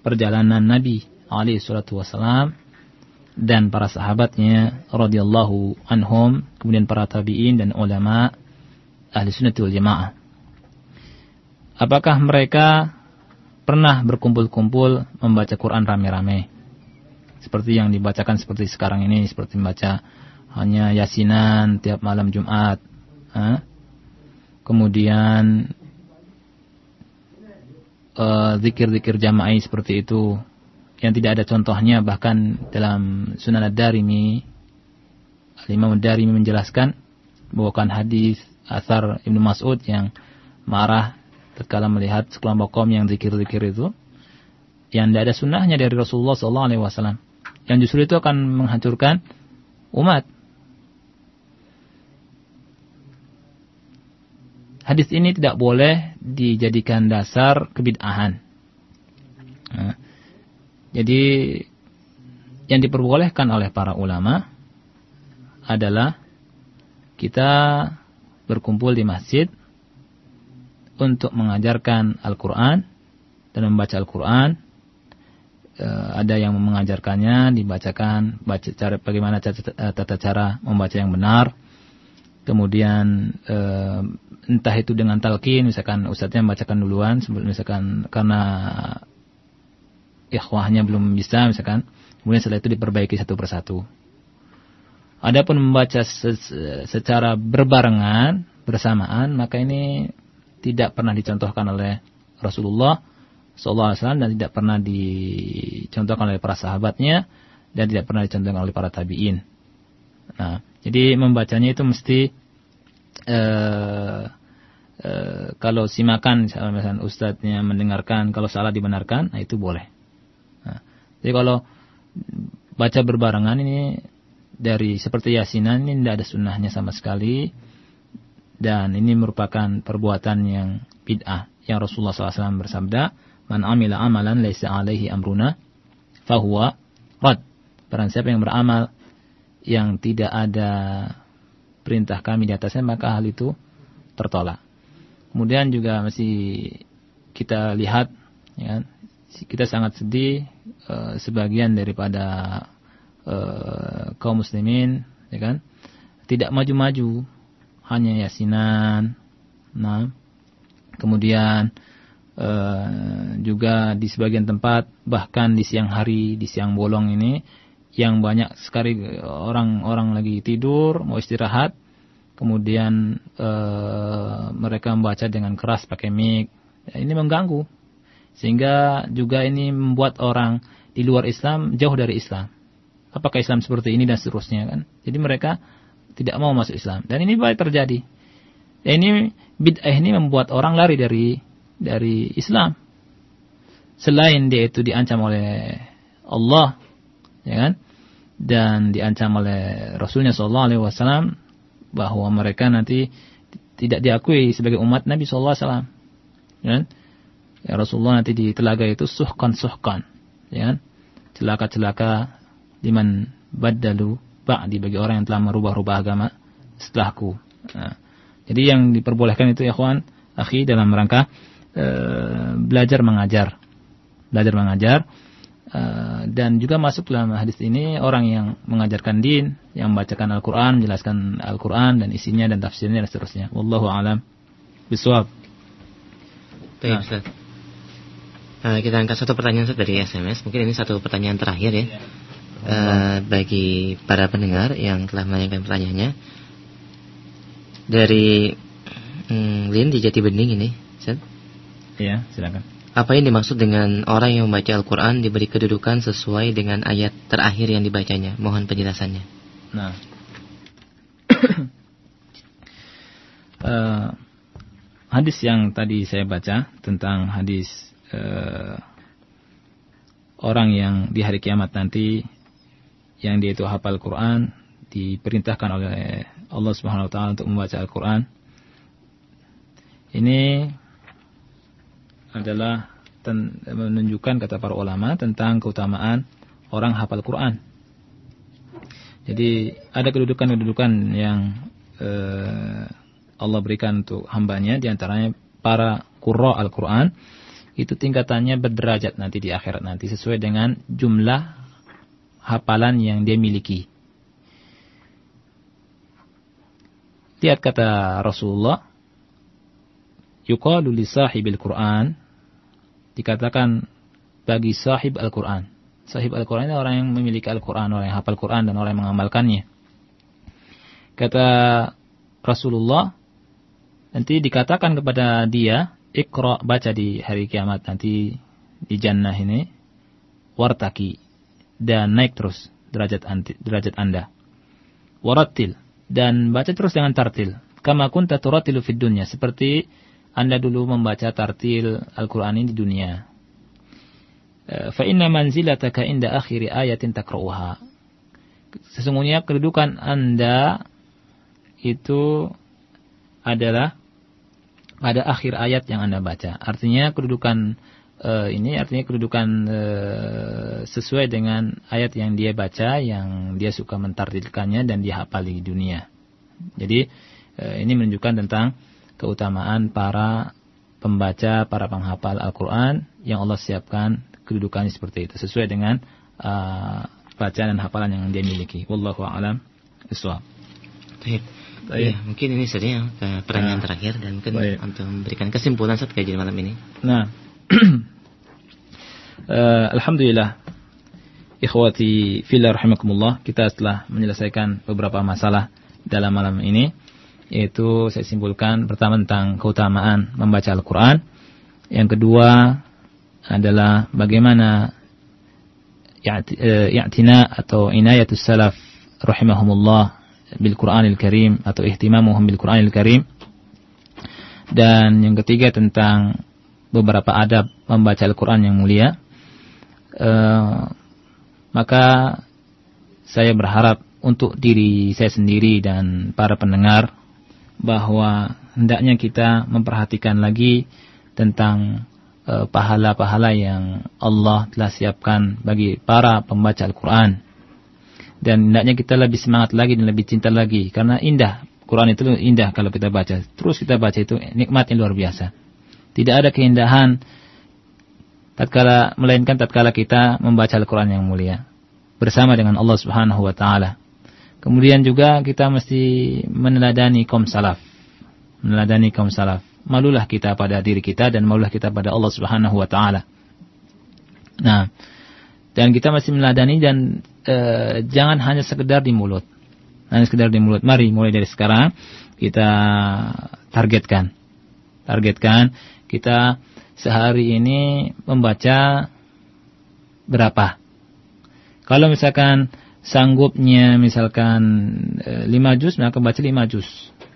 Speaker 1: perjalanan Nabi alaihi salatu wasalam dan para sahabatnya radhiyallahu anhum kemudian para tabi'in dan ulama ahli sunnah wal jamaah. Apakah mereka pernah berkumpul-kumpul membaca Quran rame-rame seperti yang dibacakan seperti sekarang ini seperti membaca hanya yasinan tiap malam Jumat kemudian zikir-zikir uh, jama'i seperti itu yang tidak ada contohnya bahkan dalam Sunan Ad-Darimi Imam Ad-Darimi menjelaskan bawakan hadis asar Ibnu Mas'ud yang marah tatkala melihat sekelompok kaum yang zikir-zikir itu yang tidak ada sunnahnya dari Rasulullah SAW yang justru itu akan menghancurkan umat hadis ini tidak boleh dijadikan dasar kebid'ahan. Nah, jadi yang diperbolehkan oleh para ulama adalah kita berkumpul di masjid untuk mengajarkan Al-Quran dan membaca Al-Quran. E, ada yang mengajarkannya, dibacakan, baca cara bagaimana tata cara membaca yang benar. Kemudian e, entah itu dengan talqin misalkan ustadznya membacakan duluan misalkan karena ikhwahnya belum bisa misalkan. Kemudian setelah itu diperbaiki satu persatu. Adapun membaca secara berbarengan bersamaan maka ini tidak pernah dicontohkan oleh Rasulullah sallallahu alaihi wasallam dan tidak pernah dicontohkan oleh para sahabatnya dan tidak pernah dicontohkan oleh para tabi'in. Nah, jadi membacanya itu mesti uh, uh, kalau simakan misalnya ustadznya mendengarkan, kalau salah dibenarkan, nah itu boleh. Nah, jadi kalau baca berbarengan ini dari seperti yasinan ini tidak ada sunnahnya sama sekali dan ini merupakan perbuatan yang bid'ah yang Rasulullah SAW bersabda man amila amalan laisa alaihi amruna fahuwa rad barang siapa yang beramal yang tidak ada perintah kami di atasnya maka hal itu tertolak. Kemudian juga masih kita lihat ya, kita sangat sedih uh, sebagian daripada uh, kaum muslimin ya kan tidak maju-maju hanya yasinan nah. Kemudian uh, juga di sebagian tempat bahkan di siang hari di siang bolong ini yang banyak sekali orang-orang lagi tidur mau istirahat kemudian uh, mereka membaca dengan keras pakai mic. Ya, ini mengganggu. Sehingga juga ini membuat orang di luar Islam jauh dari Islam. Apakah Islam seperti ini dan seterusnya kan? Jadi mereka tidak mau masuk Islam. Dan ini baik terjadi. Ini bid'ah ini membuat orang lari dari dari Islam. Selain dia itu diancam oleh Allah, ya kan? Dan diancam oleh Rasulnya Shallallahu Alaihi Wasallam bahwa mereka nanti tidak diakui sebagai umat Nabi Shallallahu Alaihi Wasallam, ya kan? Ya Rasulullah nanti di telaga itu suhkan suhkan, ya kan? Celaka-celaka liman badalu ba'di bagi orang yang telah merubah-rubah agama setelahku. Nah, jadi yang diperbolehkan itu ya kawan, akhi dalam rangka Eh, belajar mengajar, belajar mengajar, uh, dan juga masuk dalam hadis ini orang yang mengajarkan din, yang membacakan Al-Quran, menjelaskan Al-Quran dan isinya dan tafsirnya dan seterusnya. Wallahu a'lam bishawab.
Speaker 2: Baik, Ustaz. Uh, kita angkat satu pertanyaan dari SMS. Mungkin ini satu pertanyaan terakhir ya. Uh, bagi para pendengar yang telah menanyakan pertanyaannya. Dari hmm, Lin di Jati Bening ini, Ustaz.
Speaker 1: Iya, silakan.
Speaker 2: Apa yang dimaksud dengan orang yang membaca Al-Quran diberi kedudukan sesuai dengan ayat terakhir yang dibacanya? Mohon penjelasannya.
Speaker 1: Nah, uh, hadis yang tadi saya baca tentang hadis uh, orang yang di hari kiamat nanti yang dia itu hafal Quran diperintahkan oleh Allah Subhanahu wa taala untuk membaca Al-Quran. Ini adalah ten, menunjukkan kata para ulama tentang keutamaan orang hafal Quran. Jadi ada kedudukan-kedudukan yang eh, Allah berikan untuk hambanya di antaranya para qurra Al-Quran itu tingkatannya berderajat nanti di akhirat nanti sesuai dengan jumlah hafalan yang dia miliki. Lihat kata Rasulullah, yuqalu li sahibil Quran dikatakan bagi sahib Al-Quran. Sahib Al-Quran itu orang yang memiliki Al-Quran, orang yang hafal Quran dan orang yang mengamalkannya. Kata Rasulullah, nanti dikatakan kepada dia, ikra baca di hari kiamat nanti di jannah ini, wartaki, dan naik terus derajat, anti, derajat anda. Waratil, dan baca terus dengan tartil. Kama kunta turatilu fid dunya, seperti anda dulu membaca tartil Al-Quran ini di dunia. E, fa inna manzilataka inda akhiri ayatin takra'uha. Sesungguhnya kedudukan Anda itu adalah pada akhir ayat yang Anda baca. Artinya kedudukan uh, ini artinya kedudukan uh, sesuai dengan ayat yang dia baca, yang dia suka mentartilkannya dan dia hafal di dunia. Jadi uh, ini menunjukkan tentang keutamaan para pembaca, para penghafal Al-Quran yang Allah siapkan kedudukannya seperti itu sesuai dengan uh, bacaan dan hafalan yang dia miliki. Wallahu a'lam bishawab.
Speaker 2: Baik. Ya, mungkin ini saja ke pertanyaan nah. terakhir dan mungkin Baik. untuk memberikan kesimpulan saat kajian malam ini.
Speaker 1: Nah, uh, alhamdulillah, ikhwati fillah rahimakumullah, kita telah menyelesaikan beberapa masalah dalam malam ini yaitu saya simpulkan pertama tentang keutamaan membaca Al-Quran yang kedua adalah bagaimana i'tina atau inayatus salaf rahimahumullah bil Qur'anil Karim atau ihtimamuhum bil Qur'anil Karim. Dan yang ketiga tentang beberapa adab membaca Al-Qur'an yang mulia. Uh, maka saya berharap untuk diri saya sendiri dan para pendengar bahwa hendaknya kita memperhatikan lagi tentang Eh, pahala-pahala yang Allah telah siapkan bagi para pembaca Al-Quran. Dan hendaknya kita lebih semangat lagi dan lebih cinta lagi. Karena indah. Quran itu indah kalau kita baca. Terus kita baca itu nikmat yang luar biasa. Tidak ada keindahan tatkala melainkan tatkala kita membaca Al-Quran yang mulia bersama dengan Allah Subhanahu wa taala. Kemudian juga kita mesti meneladani kaum salaf. Meneladani kaum salaf malulah kita pada diri kita dan malulah kita pada Allah Subhanahu wa taala. Nah, dan kita masih meladani dan e, jangan hanya sekedar di mulut. Hanya sekedar di mulut. Mari mulai dari sekarang kita targetkan. Targetkan kita sehari ini membaca berapa? Kalau misalkan sanggupnya misalkan e, 5 juz maka baca 5 juz.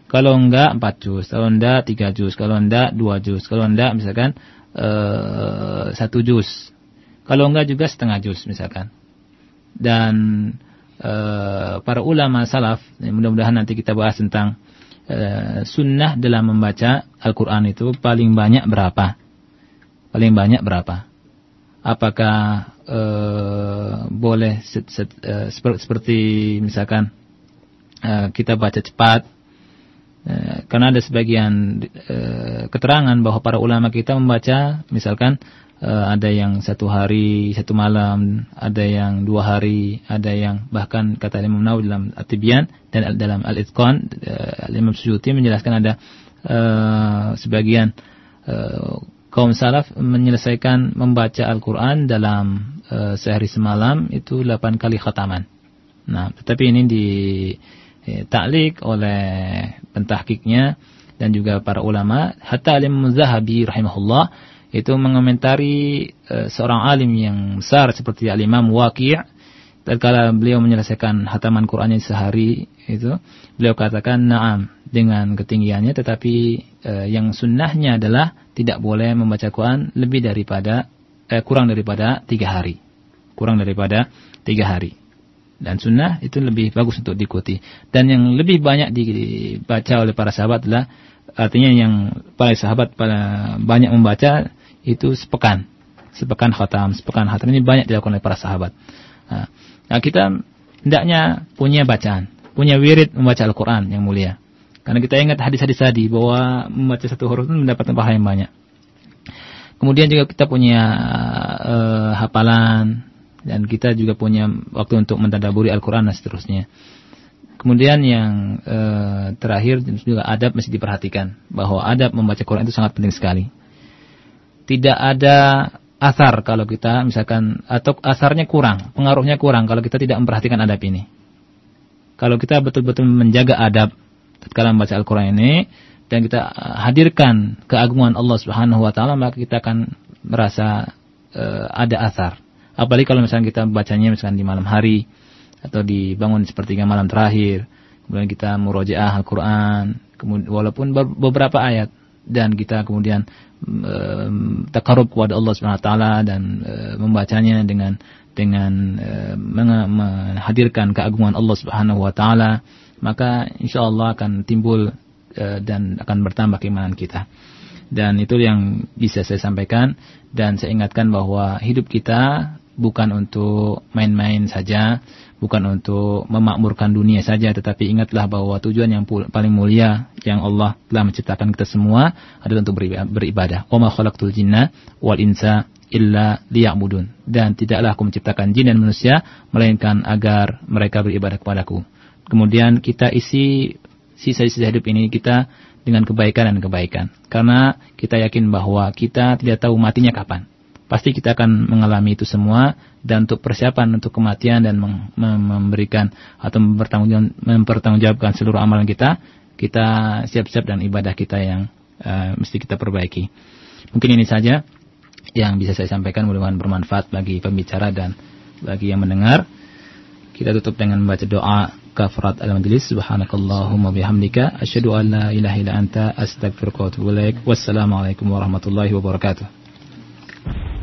Speaker 1: Kalau enggak 4 juz, kalau enggak 3 juz, kalau enggak 2 juz, kalau enggak misalkan eh, 1 juz. Kalau enggak juga setengah juz misalkan. Dan eh, para ulama salaf, mudah-mudahan nanti kita bahas tentang eh, sunnah dalam membaca Al-Quran itu paling banyak berapa? Paling banyak berapa? Apakah eh, boleh set, set, eh, seperti, misalkan eh, kita baca cepat Eh, karena ada sebagian eh, keterangan bahwa para ulama kita membaca misalkan eh, ada yang satu hari satu malam ada yang dua hari ada yang bahkan kata Imam Nawawi dalam At-Tibyan dan dalam Al-Itqan Imam Suyuti menjelaskan ada sebagian kaum salaf menyelesaikan membaca Al-Quran dalam sehari semalam itu 8 kali khataman. Nah, tetapi ini di eh, taklik oleh pentahkiknya dan juga para ulama hatta Imam Zahabi rahimahullah itu mengomentari eh, seorang alim yang besar seperti Al-Imam Waqi' tatkala beliau menyelesaikan hataman Qur'annya sehari itu beliau katakan na'am dengan ketinggiannya tetapi eh, yang sunnahnya adalah tidak boleh membaca Quran lebih daripada eh, kurang daripada tiga hari kurang daripada tiga hari dan sunnah itu lebih bagus untuk diikuti. Dan yang lebih banyak dibaca oleh para sahabat adalah artinya yang para sahabat pada banyak membaca itu sepekan. Sepekan khatam, sepekan khatam ini banyak dilakukan oleh para sahabat. Nah, nah kita hendaknya punya bacaan, punya wirid membaca Al-Qur'an yang mulia. Karena kita ingat hadis-hadis tadi bahwa membaca satu huruf itu mendapatkan pahala yang banyak. Kemudian juga kita punya uh, hafalan, dan kita juga punya waktu untuk mentadaburi Al-Quran dan seterusnya. Kemudian yang e, terakhir juga adab mesti diperhatikan bahwa adab membaca Quran itu sangat penting sekali. Tidak ada asar kalau kita misalkan atau asarnya kurang, pengaruhnya kurang kalau kita tidak memperhatikan adab ini. Kalau kita betul-betul menjaga adab tatkala membaca Al-Qur'an ini dan kita hadirkan keagungan Allah Subhanahu wa taala maka kita akan merasa e, ada asar Apalagi kalau misalnya kita bacanya misalnya di malam hari atau dibangun sepertiga malam terakhir, kemudian kita murojaah Al-Quran, walaupun beberapa ayat dan kita kemudian takarub kepada Allah Subhanahu wa taala dan e, membacanya dengan dengan e, menghadirkan keagungan Allah Subhanahu wa taala, maka insyaallah akan timbul e, dan akan bertambah keimanan kita. Dan itu yang bisa saya sampaikan dan saya ingatkan bahwa hidup kita bukan untuk main-main saja, bukan untuk memakmurkan dunia saja, tetapi ingatlah bahwa tujuan yang paling mulia yang Allah telah menciptakan kita semua adalah untuk beribadah. Wa ma khalaqtul jinna wal insa illa liya'budun. Dan tidaklah aku menciptakan jin dan manusia melainkan agar mereka beribadah kepadaku. Kemudian kita isi sisa-sisa hidup ini kita dengan kebaikan dan kebaikan. Karena kita yakin bahwa kita tidak tahu matinya kapan pasti kita akan mengalami itu semua dan untuk persiapan untuk kematian dan memberikan atau mempertanggungjawabkan seluruh amalan kita, kita siap-siap dan ibadah kita yang uh, mesti kita perbaiki. Mungkin ini saja yang bisa saya sampaikan mudah-mudahan bermanfaat bagi pembicara dan bagi yang mendengar. Kita tutup dengan membaca doa kafarat al-majlis subhanakallahumma bihamdika asyhadu an la ilaha illa anta astaghfiruka wa atubu ilaik. Wassalamualaikum warahmatullahi wabarakatuh.